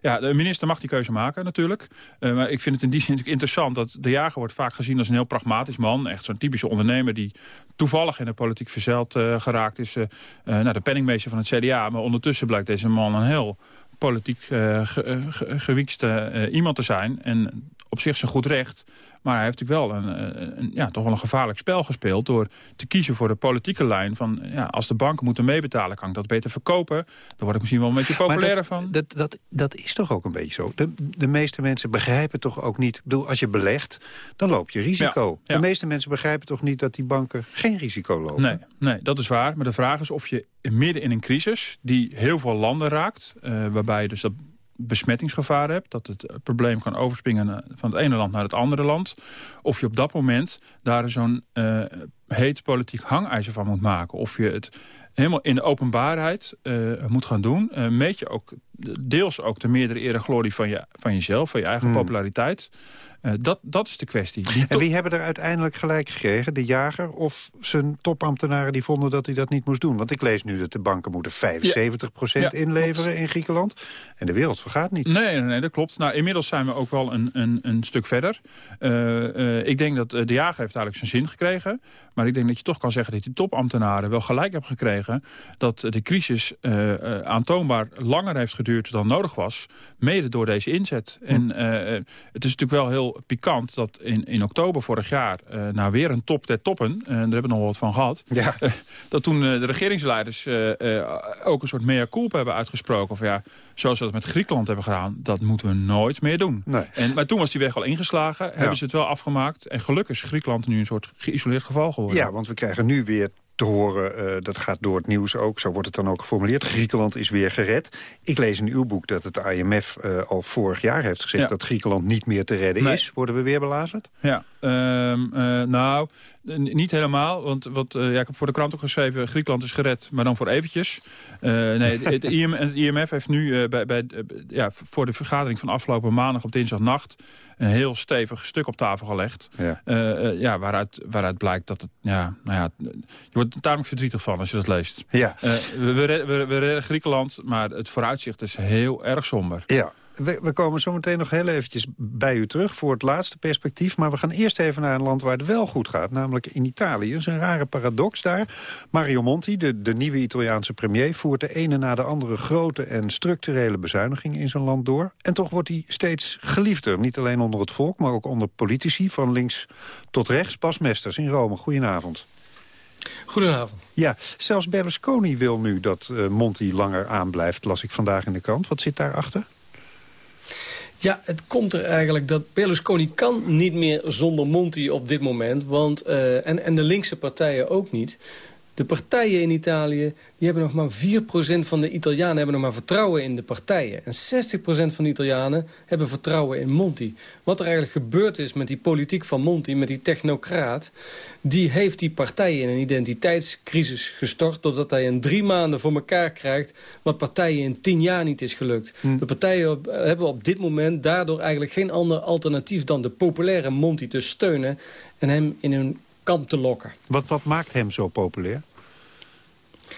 ja, de minister mag die keuze maken natuurlijk. maar ik vind het in die zin interessant dat de jager wordt vaak gezien als een heel pragmatisch man. Echt zo'n typische ondernemer die toevallig in de politiek verzeild uh, geraakt is. Uh, de penningmeester van het CDA. Maar ondertussen blijkt deze man een heel politiek uh, ge, ge, gewiekste iemand te zijn. En op zich zijn goed recht. Maar hij heeft natuurlijk wel een, een, ja, toch wel een gevaarlijk spel gespeeld... door te kiezen voor de politieke lijn van... Ja, als de banken moeten meebetalen, kan ik dat beter verkopen. Dan word ik misschien wel een beetje populairder van. Dat, dat, dat is toch ook een beetje zo. De, de meeste mensen begrijpen toch ook niet... Ik bedoel, als je belegt, dan loop je risico. De meeste mensen begrijpen toch niet dat die banken geen risico lopen? Nee, nee, dat is waar. Maar de vraag is of je midden in een crisis... die heel veel landen raakt, uh, waarbij dus dat besmettingsgevaar hebt. Dat het probleem kan overspringen van het ene land naar het andere land. Of je op dat moment daar zo'n uh, heet politiek hangijzer van moet maken. Of je het helemaal in de openbaarheid uh, moet gaan doen. Meet je ook deels ook de meerdere eer en glorie van, je, van jezelf, van je eigen Hmm. populariteit. Eh, dat, dat is de kwestie. Die En wie hebben er uiteindelijk gelijk gekregen? De jager of zijn topambtenaren die vonden dat hij dat niet moest doen? Want ik lees nu dat de banken moeten 75% Ja, inleveren in Griekenland. En de wereld vergaat niet. Nee, nee, nee, dat klopt. Nou, inmiddels zijn we ook wel een, een, een stuk verder. Eh, eh, ik denk dat de jager heeft eigenlijk zijn zin gekregen. Maar ik denk dat je toch kan zeggen dat die topambtenaren wel gelijk hebben gekregen... dat de crisis aantoonbaar langer heeft geduurd dan nodig was. Mede door deze inzet. En eh, eh, het is natuurlijk wel heel pikant dat in, in oktober vorig jaar... eh na weer een top der toppen, en daar hebben we nog wat van gehad... Ja. *laughs* eh, dat toen de regeringsleiders ook een soort mea culpa hebben uitgesproken... van ja, zoals we dat met Griekenland hebben gedaan... dat moeten we nooit meer doen. Nee. En, maar toen was die weg al ingeslagen, hebben ze het wel afgemaakt... en gelukkig is Griekenland nu een soort geïsoleerd geval geworden. Ja, want we krijgen nu weer te horen, eh, dat gaat door het nieuws ook, zo wordt het dan ook geformuleerd. Griekenland is weer gered. Ik lees in uw boek dat het IMF eh, al vorig jaar heeft gezegd... Ja. dat Griekenland niet meer te redden Nee. is. Worden we weer belazerd? Ja, ehm, eh, nou, niet helemaal. Want wat, ja, ik heb voor de krant ook geschreven... Griekenland is gered, maar dan voor eventjes. Nee, het, het, IM, het IMF heeft nu bij, bij, ja, voor de vergadering van afgelopen maandag op dinsdagnacht... een heel stevig stuk op tafel gelegd. Ja. Eh, eh, ja, waaruit, waaruit blijkt dat het... Ja, nou ja, je wordt er tamelijk verdrietig van als je dat leest. Ja. Eh, we, we, we redden Griekenland, maar het vooruitzicht is heel erg somber. Ja, we, we komen zo meteen nog heel eventjes bij u terug voor het laatste perspectief. Maar we gaan eerst even naar een land waar het wel goed gaat, namelijk in Italië. Dat is een rare paradox daar. Mario Monti, de, de nieuwe Italiaanse premier, voert de ene na de andere grote en structurele bezuinigingen in zijn land door. En toch wordt hij steeds geliefder. Niet alleen onder het volk, maar ook onder politici, van links tot rechts. Bas Mesters in Rome, goedenavond. Goedenavond. Ja, zelfs Berlusconi wil nu dat eh, Monti langer aanblijft, las ik vandaag in de krant. Wat zit daarachter? Ja, het komt er eigenlijk dat Berlusconi kan niet meer zonder Monti op dit moment. Want, eh, en, en de linkse partijen ook niet. De partijen in Italië die hebben nog maar 4% van de Italianen hebben nog maar vertrouwen in de partijen. En 60% van de Italianen hebben vertrouwen in Monti. Wat er eigenlijk gebeurd is met die politiek van Monti, met die technocraat... die heeft die partijen in een identiteitscrisis gestort... doordat hij in drie maanden voor elkaar krijgt... wat partijen in tien jaar niet is gelukt. De partijen hebben op dit moment daardoor eigenlijk geen ander alternatief... dan de populaire Monti te steunen en hem in hun kamp te lokken. Wat, wat maakt hem zo populair?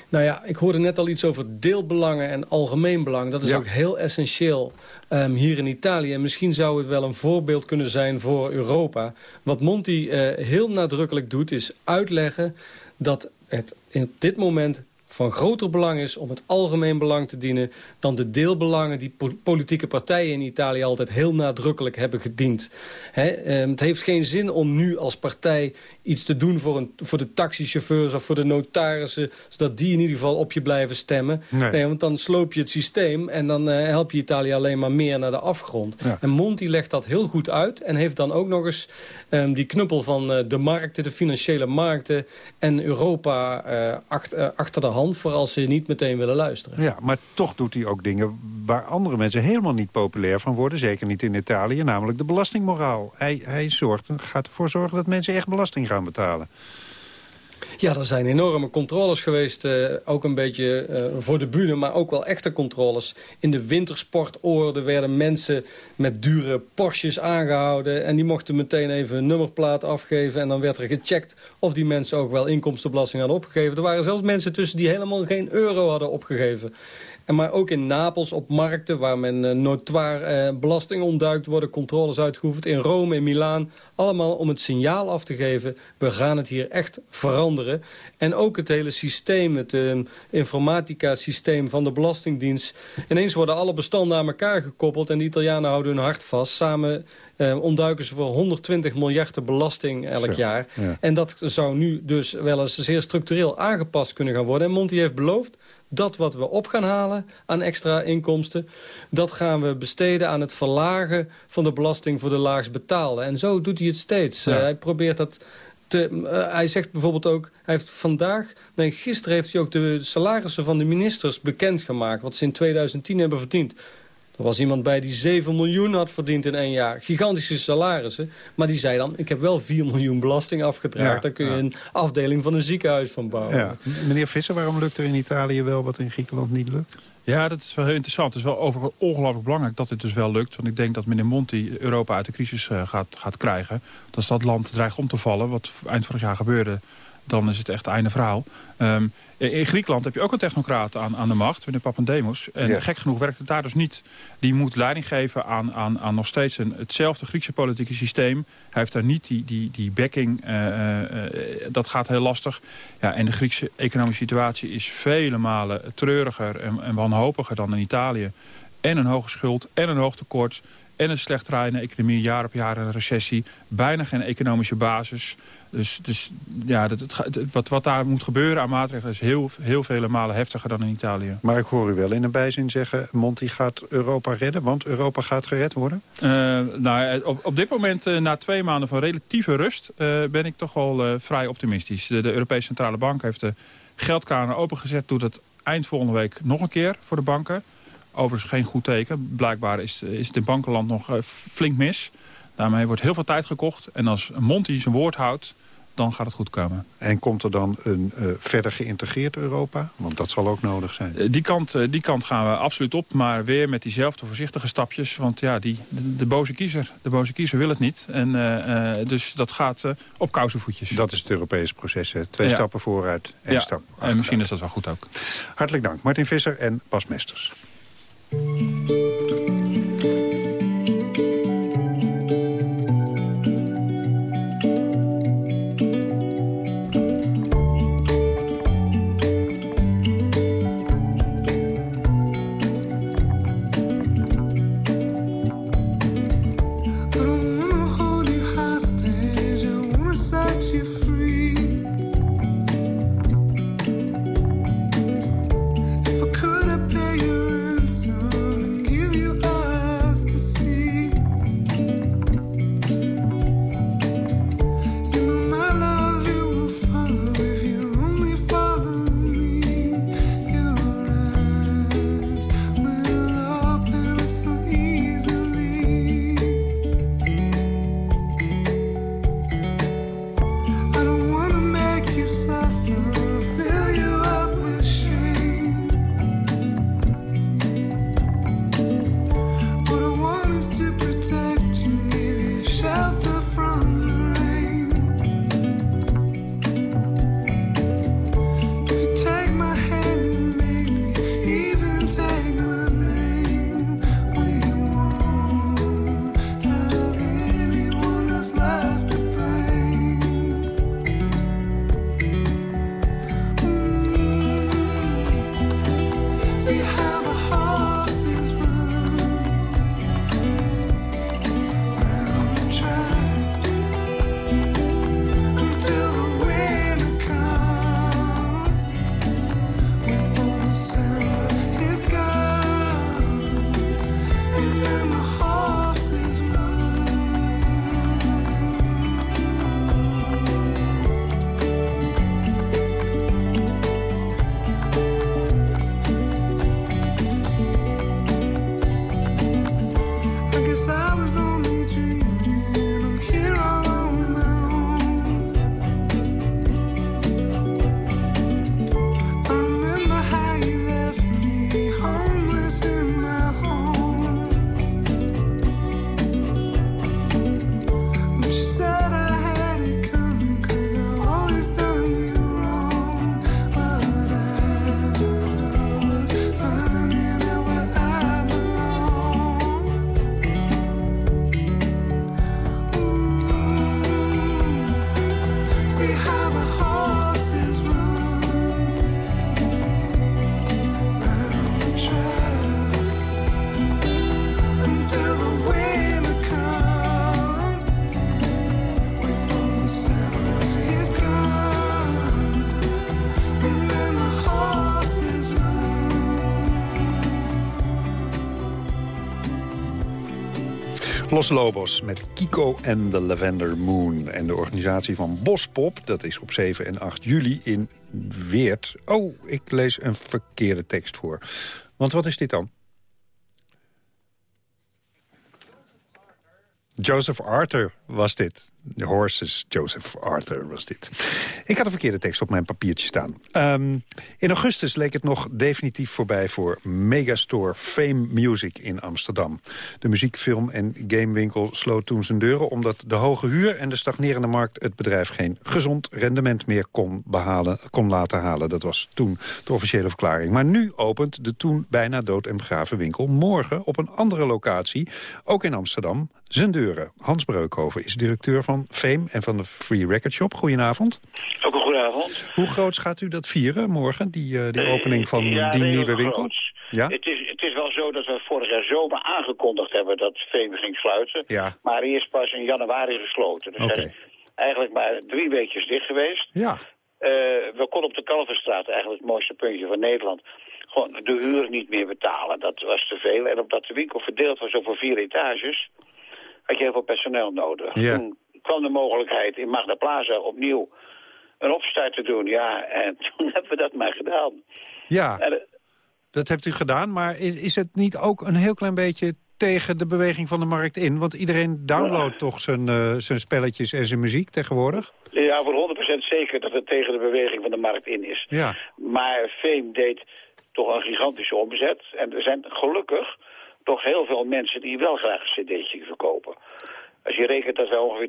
Nou ja, ik hoorde net al iets over deelbelangen en algemeen belang. Dat is Ja. ook heel essentieel ehm, hier in Italië. En misschien zou het wel een voorbeeld kunnen zijn voor Europa. Wat Monti eh, heel nadrukkelijk doet, is uitleggen dat het in dit moment van groter belang is om het algemeen belang te dienen... dan de deelbelangen die po- politieke partijen in Italië altijd heel nadrukkelijk hebben gediend. Ehm, het heeft geen zin om nu als partij iets te doen voor, een, voor de taxichauffeurs of voor de notarissen... zodat die in ieder geval op je blijven stemmen. Nee. want dan sloop je het systeem en dan eh, help je Italië alleen maar meer naar de afgrond. Ja. En Monti legt dat heel goed uit en heeft dan ook nog eens ehm, die knuppel van eh, de markten, de financiële markten... en Europa eh, acht- eh, achter de hand voor als ze niet meteen willen luisteren. Ja, maar toch doet hij ook dingen waar andere mensen helemaal niet populair van worden. Zeker niet in Italië, namelijk de belastingmoraal. Hij, hij zorgt, gaat ervoor zorgen dat mensen echt belasting gaan betalen. Ja, er zijn enorme controles geweest, eh, ook een beetje eh, voor de bühne, maar ook wel echte controles. In de wintersportoorden werden mensen met dure Porsches aangehouden en die mochten meteen even een nummerplaat afgeven en dan werd er gecheckt of die mensen ook wel inkomstenbelasting hadden opgegeven. Er waren zelfs mensen tussen die helemaal geen euro hadden opgegeven. En maar ook in Napels op markten waar men eh, notoir eh, belasting ontduikt... worden controles uitgeoefend in Rome, in Milaan. Allemaal om het signaal af te geven... we gaan het hier echt veranderen. En ook het hele systeem, het eh, informatica-systeem van de Belastingdienst. Ineens worden alle bestanden aan elkaar gekoppeld... en de Italianen houden hun hart vast. Samen eh, ontduiken ze voor 120 miljard belasting elk Zo, jaar. ja. En dat zou nu dus wel eens zeer structureel aangepast kunnen gaan worden. En Monti heeft beloofd dat wat we op gaan halen aan extra inkomsten... dat gaan we besteden aan het verlagen van de belasting voor de laagst betaalde. En zo doet hij het steeds. Ja. Eh, hij probeert dat... Te, eh, hij zegt bijvoorbeeld ook, hij heeft vandaag, nee, gisteren heeft hij ook de salarissen van de ministers bekendgemaakt, wat ze in 2010 hebben verdiend. Er was iemand bij die 7 miljoen had verdiend in één jaar. Gigantische salarissen. Maar die zei dan, ik heb wel 4 miljoen belasting afgedragen. Ja, Daar kun je ja. een afdeling van een ziekenhuis van bouwen. Ja. Meneer Visser, waarom lukt er in Italië wel wat in Griekenland niet lukt? Ja, dat is wel heel interessant. Het is wel overigens ongelooflijk belangrijk dat dit dus wel lukt. Want ik denk dat meneer Monti Europa uit de crisis eh, gaat, gaat krijgen. Dat als dat land dreigt om te vallen, wat eind vorig jaar gebeurde... dan is het echt einde verhaal. Ehm, in Griekenland heb je ook een technocraat aan, aan de macht, meneer Papandemos. En Ja. gek genoeg werkt het daar dus niet. Die moet leiding geven aan, aan, aan nog steeds een, hetzelfde Griekse politieke systeem. Hij heeft daar niet die, die, die backing. eh, eh, eh, dat gaat heel lastig. Ja, en de Griekse economische situatie is vele malen treuriger en, en wanhopiger dan in Italië. En een hoge schuld en een hoog tekort. En een slecht draaiende economie, jaar op jaar een recessie. Bijna geen economische basis. Dus, dus ja, dat, het, wat, wat daar moet gebeuren aan maatregelen... is heel, heel vele malen heftiger dan in Italië. Maar ik hoor u wel in een bijzin zeggen... Monti gaat Europa redden, want Europa gaat gered worden? Eh, nou, eh, op, op dit moment, eh, na twee maanden van relatieve rust... ben ik toch wel vrij optimistisch. De, de Europese Centrale Bank heeft de geldkranen opengezet... doet het eind volgende week nog een keer voor de banken. Overigens geen goed teken. Blijkbaar is, is het in bankenland nog flink mis. Daarmee wordt heel veel tijd gekocht. En als Monti zijn woord houdt, dan gaat het goed komen. En komt er dan een eh, verder geïntegreerd Europa? Want dat zal ook nodig zijn. Eh, Die kant, eh, die kant gaan we absoluut op, maar weer met diezelfde voorzichtige stapjes. Want ja, die, de, de boze kiezer, de boze kiezer wil het niet. En, dus dat gaat op kousenvoetjes. Dat is het Europese proces. hè. Twee Ja. stappen vooruit, één ja, stap en misschien is dat wel goed ook. Hartelijk dank. Martin Visser en Bas Mesters. See how the horses Los Lobos met Kiko en de Lavender Moon. En de organisatie van Bospop, dat is op 7 en 8 juli in Weert. Oh, ik lees een verkeerde tekst voor. Want wat is dit dan? Joseph Arthur was dit. De Horses, Joseph Arthur was dit. Ik had een verkeerde tekst op mijn papiertje staan. Ehm, in augustus leek het nog definitief voorbij voor Megastore Fame Music in Amsterdam. De muziek, film en gamewinkel sloot toen zijn deuren... omdat de hoge huur en de stagnerende markt het bedrijf geen gezond rendement meer kon, behalen, kon laten halen. Dat was toen de officiële verklaring. Maar nu opent de toen bijna dood en begraven winkel morgen op een andere locatie, ook in Amsterdam, zijn deuren. Hans Breukhoven is directeur van Fame en van de Free Record Shop. Goedenavond. Ook een goede avond. Hoe groot gaat u dat vieren morgen, die, eh, die opening van Ja, die nieuwe winkel? groot. Ja? Het, is, het is wel zo dat we vorig jaar zomer aangekondigd hebben dat Fame ging sluiten. Ja. Maar is pas in januari gesloten. Dus is eigenlijk maar drie weekjes dicht geweest. Ja. Eh, we konden op de Kalverstraat, eigenlijk het mooiste puntje van Nederland, gewoon de huur niet meer betalen. Dat was te veel. En omdat de winkel verdeeld was over vier etages, had je heel veel personeel nodig. Ja. Toen kwam de mogelijkheid in Magna Plaza opnieuw een opstart te doen. Ja, en *laughs* toen hebben we dat maar gedaan. Ja, En, eh, dat hebt u gedaan, maar is, is het niet ook een heel klein beetje tegen de beweging van de markt in? Want iedereen downloadt toch zijn, eh, zijn spelletjes en zijn muziek tegenwoordig? Ja, voor 100% zeker dat het tegen de beweging van de markt in is. Ja. Maar Fame deed toch een gigantische omzet. En er zijn gelukkig toch heel veel mensen die wel graag een cd'tje verkopen. Als je rekent dat wij ongeveer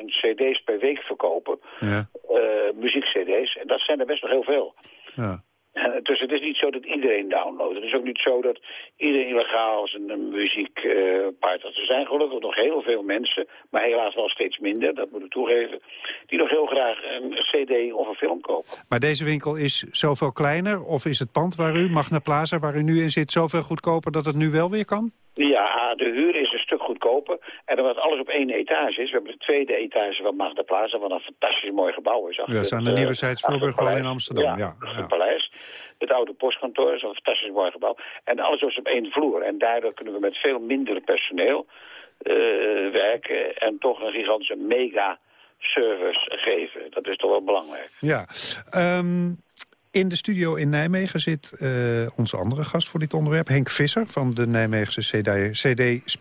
20.000 cd's per week verkopen, Ja. eh muziek-cd's, en dat zijn er best nog heel veel. Ja. En Dus het is niet zo dat iedereen downloadt. Het is ook niet zo dat iedereen illegaal zijn eh, muziek eh part had. Er zijn gelukkig nog heel veel mensen, maar helaas wel steeds minder, dat moet ik toegeven, die nog heel graag een cd of een film kopen. Maar deze winkel is zoveel kleiner? Of is het pand waar u, Magna Plaza, waar u nu in zit... zoveel goedkoper dat het nu wel weer kan? Ja, de huur is een stuk goedkoper. En omdat alles op één etage is, we hebben de tweede etage van Magna Plaza, wat een fantastisch mooi gebouw is. achter Ja, aan de eh, Nieuwe Voorburg in. Amsterdam. Ja, Ja, het paleis. Het oude postkantoor is een fantastisch mooi gebouw. En alles is op één vloer. En daardoor kunnen we met veel minder personeel eh, werken en toch een gigantische mega service geven. Dat is toch wel belangrijk. Ja. Ehm, in de studio in Nijmegen zit eh, onze andere gast voor dit onderwerp... Henk Visser van de Nijmeegse CD, CD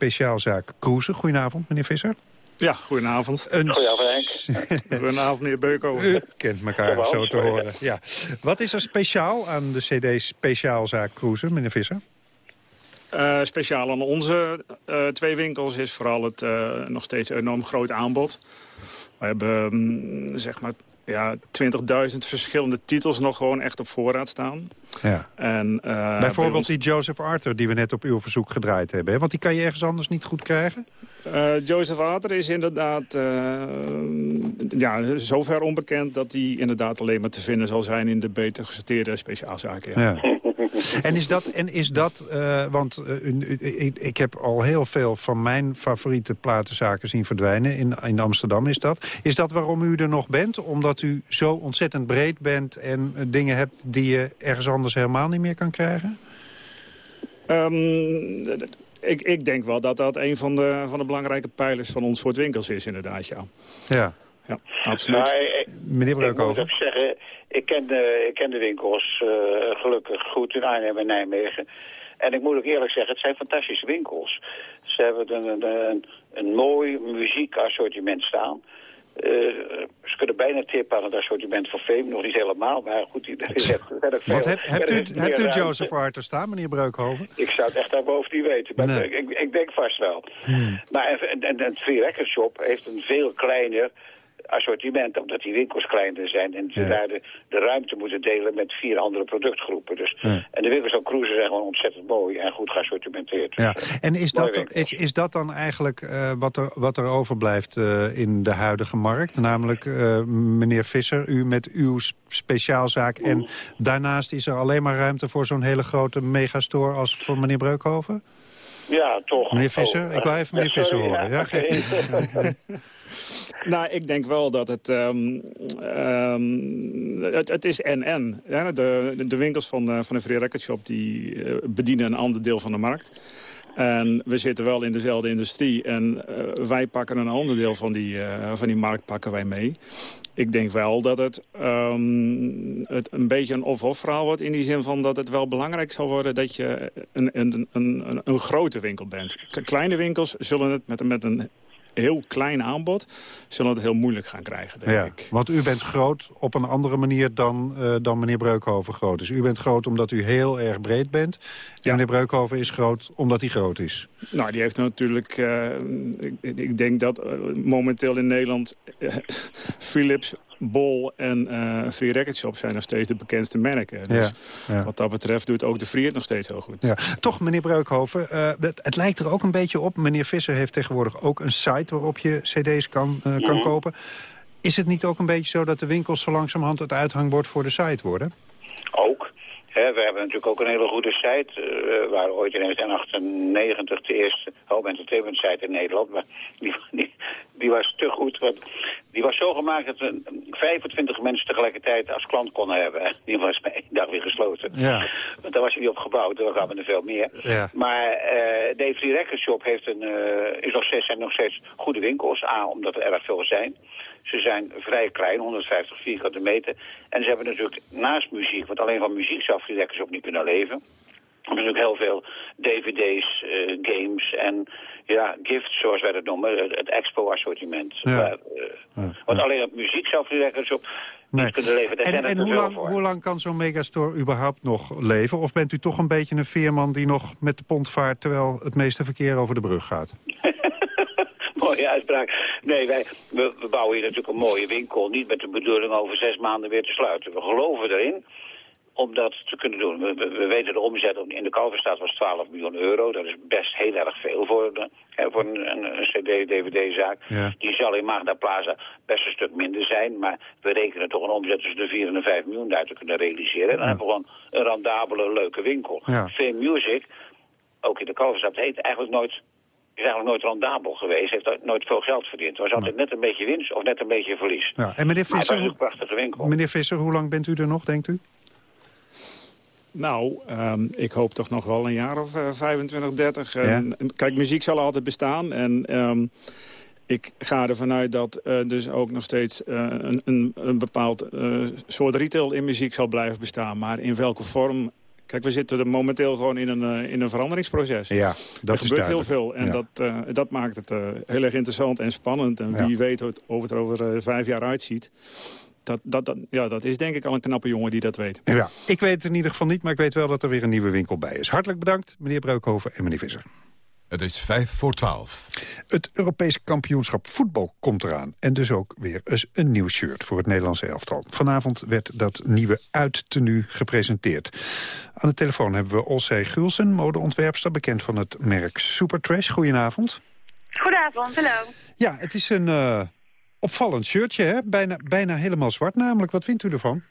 Cruisen. Goedenavond, meneer Visser. Ja, goedenavond. Een... Goedenavond, Henk. *laughs* goedenavond, meneer Beuko. U kent elkaar Jawel, zo te horen. Ja. Wat is er speciaal aan de CD Speciaalzaak Cruisen, meneer Visser? Eh, speciaal aan onze eh, twee winkels is vooral het eh, nog steeds enorm groot aanbod. We hebben mm, zeg maar ja, 20.000 verschillende titels nog gewoon echt op voorraad staan. Ja. En, eh, bij Bijvoorbeeld ons- die Joseph Arthur die we net op uw verzoek gedraaid hebben. hè? Want die kan je ergens anders niet goed krijgen? Eh, Joseph Water is inderdaad eh, ja, zover onbekend... dat hij inderdaad alleen maar te vinden zal zijn... in de beter gesorteerde speciaalzaken. Ja. Ja. *laughs* En is dat, en is dat eh, want eh, ik, ik heb al heel veel van mijn favoriete platenzaken zien verdwijnen in, in Amsterdam. Is dat, is dat waarom u er nog bent? Omdat u zo ontzettend breed bent en eh, dingen hebt die je ergens anders helemaal niet meer kan krijgen? Ehm, ik, ik denk wel dat dat een van de, van de belangrijke pijlers van ons soort winkels is, inderdaad, ja. Ja. Ja, absoluut. Eh, Meneer Ik moet Breukhoven. ook zeggen, ik ken de, ik ken de winkels eh, gelukkig goed in Arnhem en Nijmegen. En ik moet ook eerlijk zeggen, het zijn fantastische winkels. Ze hebben een, een, een, mooi muziekassortiment staan. Eh, ze kunnen bijna tippen aan het assortiment van Fame. Nog niet helemaal, maar goed, die. Wat heb, hebt u, hebt u. Joseph Arthur staan, meneer Breukhoven? Ik zou het echt daarboven niet weten, maar Nee. ik, ik denk vast wel. Maar en, en, en het Free Record Shop heeft een veel kleiner assortiment, omdat die winkels kleiner zijn en ze Ja. daar de, de ruimte moeten delen met vier andere productgroepen. Dus, Ja. En de winkels van Cruisen zijn gewoon ontzettend mooi en goed geassortimenteerd. Ja. En is dat, is, is dat dan eigenlijk eh, wat, er, wat er overblijft eh, in de huidige markt? Namelijk, eh, meneer Visser, u met uw speciaalzaak... en daarnaast is er alleen maar ruimte voor zo'n hele grote megastore als voor meneer Breukhoven? Ja, toch. Meneer Visser? Oh, Ik wou even meneer ja, Visser horen. Ja, geeft niet. *laughs* *laughs* Nou, ik denk wel dat het... ehm, ehm, het, is en-en. De, de winkels van, eh, van de Free Record Shop die, eh, bedienen een ander deel van de markt. En we zitten wel in dezelfde industrie. En eh, wij pakken een ander deel van die, eh, van die markt pakken wij mee. Ik denk wel dat het, ehm, het een beetje een of-of verhaal wordt... in die zin van dat het wel belangrijk zal worden... dat je een, een, een, een, grote winkel bent. Kleine winkels zullen het met, met een heel klein aanbod... zullen het heel moeilijk gaan krijgen, denk Ja, ik. want u bent groot op een andere manier dan, eh, dan meneer Breukhoven groot is. U bent groot omdat u heel erg breed bent. En meneer Breukhoven is groot omdat hij groot is. Nou, die heeft natuurlijk... eh, ik, ik denk dat eh, momenteel in Nederland... *laughs* Philips, Bol en eh Free Racket Shop zijn nog steeds de bekendste merken. Dus Ja, ja. wat dat betreft doet ook de Free het nog steeds heel goed. Ja, toch, meneer Breukhoven, eh, het, het lijkt er ook een beetje op. Meneer Visser heeft tegenwoordig ook een site waarop je cd's kan, eh, kan kopen. Is het niet ook een beetje zo dat de winkels zo langzamerhand het uithangbord voor de site worden? Ook. We hebben natuurlijk ook een hele goede site. eh, waar ooit in 1998 de eerste home entertainment site in Nederland. Maar die, die, die was te goed. Want die was zo gemaakt dat we 25 mensen tegelijkertijd als klant konden hebben. Die was bij één dag weer gesloten. Ja. Want daar was hij niet op gebouwd. Daar gaan we er veel meer. Ja. Maar eh de Free Record Shop heeft een, eh, is nog steeds, zijn nog steeds goede winkels. A, omdat er erg veel zijn. Ze zijn vrij klein, 150 vierkante meter. En ze hebben natuurlijk naast muziek, want alleen van muziek zou Record Shop niet kunnen leven. Er zijn natuurlijk heel veel dvd's, eh, games en ja, gifts, zoals wij dat noemen. Het, het expo-assortiment. Ja. Waar, eh, Want alleen op muziek zou Shop Nee. niet kunnen leven. Daar En, en hoe, lang, hoe lang kan zo'n megastore überhaupt nog leven? Of bent u toch een beetje een veerman die nog met de pont vaart... terwijl het meeste verkeer over de brug gaat? *laughs* Mooie uitspraak. Nee, wij, we, we bouwen hier natuurlijk een mooie winkel. Niet met de bedoeling over zes maanden weer te sluiten. We geloven erin om dat te kunnen doen. We, we, we weten de omzet in de Kalverstraat was 12 miljoen euro. Dat is best heel erg veel voor, de, hè, voor een, een, een cd-dvd-zaak. Ja. Die zal in Magna Plaza best een stuk minder zijn. Maar we rekenen toch een omzet tussen de 4 en de 5 miljoen daar te kunnen realiseren. En dan hebben we gewoon een rendabele, leuke winkel. Ja. Fame Music, ook in de Kalverstraat, heet eigenlijk nooit is eigenlijk nooit rendabel geweest. Heeft nooit veel geld verdiend. Het was altijd net een beetje winst of net een beetje verlies. Ja. En meneer Maar het was Visser, een prachtige winkel. meneer Visser, hoe lang bent u er nog, denkt u? Nou, ehm, ik hoop toch nog wel een jaar of eh, 25, 30. En, Kijk, muziek zal altijd bestaan. En ehm, ik ga ervan uit dat eh, dus ook nog steeds eh, een, een, een bepaald eh, soort retail in muziek zal blijven bestaan. Maar in welke vorm... Kijk, we zitten er momenteel gewoon in een, eh, in een veranderingsproces. Ja, dat er is gebeurt heel veel. En Ja. dat, eh, dat maakt het eh, heel erg interessant en spannend. En Ja. wie weet hoe het er over eh, vijf jaar uitziet. Dat, dat, dat, ja, dat is denk ik al een knappe jongen die dat weet. Ja, ik weet het in ieder geval niet, maar ik weet wel dat er weer een nieuwe winkel bij is. Hartelijk bedankt, meneer Breukhoven en meneer Visser. Het is vijf voor twaalf. Het Europese kampioenschap voetbal komt eraan. En dus ook weer eens een nieuw shirt voor het Nederlandse elftal. Vanavond werd dat nieuwe uittenu gepresenteerd. Aan de telefoon hebben we Olsey Gulsen, modeontwerpster... bekend van het merk Supertrash. Goedenavond. Goedenavond, hallo. Ja, het is een eh, opvallend shirtje, hè? Bijna, bijna helemaal zwart namelijk. Wat vindt u ervan?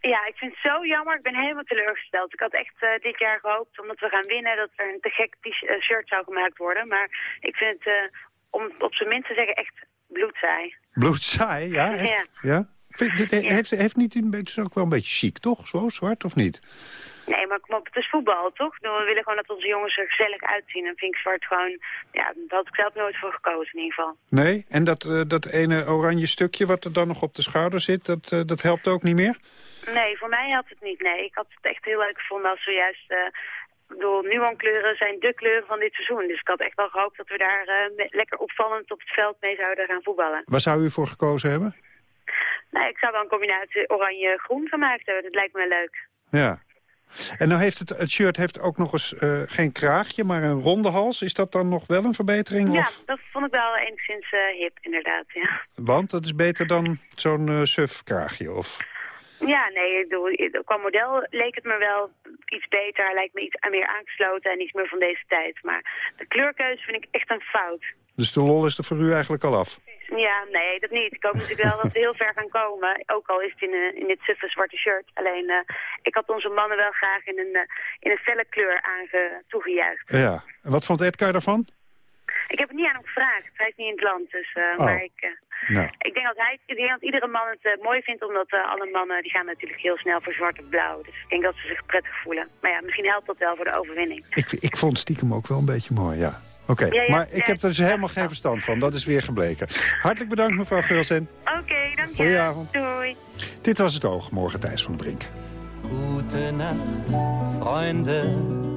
Ja, ik vind het zo jammer. Ik ben helemaal teleurgesteld. Ik had echt eh, dit jaar gehoopt, omdat we gaan winnen, dat er een te gek eh, shirt zou gemaakt worden. Maar ik vind het, eh, om op zijn minst te zeggen, echt bloedsaai. Bloedsaai, ja? *laughs* Echt? Ja. ja? Dit he- heeft, heeft niet een beetje, ook wel een beetje chic, toch? Zo zwart, of niet? Nee, maar kom op, het is voetbal, toch? We willen gewoon dat onze jongens er gezellig uitzien. En vind ik zwart gewoon, ja, daar had ik zelf nooit voor gekozen in ieder geval. Nee? En dat, dat ene oranje stukje wat er dan nog op de schouder zit, dat, dat helpt ook niet meer? Nee, voor mij had het niet. Nee, ik had het echt heel leuk gevonden als we juist... eh, ik bedoel, nuankleuren zijn de kleuren van dit seizoen. Dus ik had echt wel gehoopt dat we daar eh, lekker opvallend op het veld mee zouden gaan voetballen. Waar zou u voor gekozen hebben? Nee, ik zou wel een combinatie oranje-groen gemaakt hebben. Dat lijkt me leuk. Ja. En nou heeft het, het shirt heeft ook nog eens eh, geen kraagje, maar een ronde hals. Is dat dan nog wel een verbetering? Ja, Of? dat vond ik wel enigszins eh, hip, inderdaad. Ja. Want dat is beter dan zo'n suf kraagje, of... Ja, nee, ik bedoel, qua model leek het me wel iets beter. Hij lijkt me iets meer aangesloten en iets meer van deze tijd. Maar de kleurkeuze vind ik echt een fout. Dus de lol is er voor u eigenlijk al af? Ja, nee, dat niet. Ik hoop natuurlijk wel dat we heel ver gaan komen. Ook al is het in, een, in dit suffe zwarte shirt. Alleen, eh, ik had onze mannen wel graag in een, eh, in een felle kleur aange, toegejuicht. Ja. En wat vond Edgar daarvan? Ik heb het niet aan hem gevraagd. Hij is niet in het land, dus... eh, Oh. Maar ik, eh, Nou. ik denk dat hij, ik denk dat iedere man het eh, mooi vindt, omdat eh, alle mannen die gaan natuurlijk heel snel voor zwart of blauw. Dus ik denk dat ze zich prettig voelen. Maar ja, misschien helpt dat wel voor de overwinning. Ik, ik vond stiekem ook wel een beetje mooi, ja. Oké, Ja, ja, maar ik ja, heb er dus helemaal geen verstand van. Dat is weer gebleken. Hartelijk bedankt, mevrouw Geulsen. Oké, dank je. Goedenavond. Doei. Dit was het oog. Morgen Thijs van de Brink. Gute Nacht, Freunde.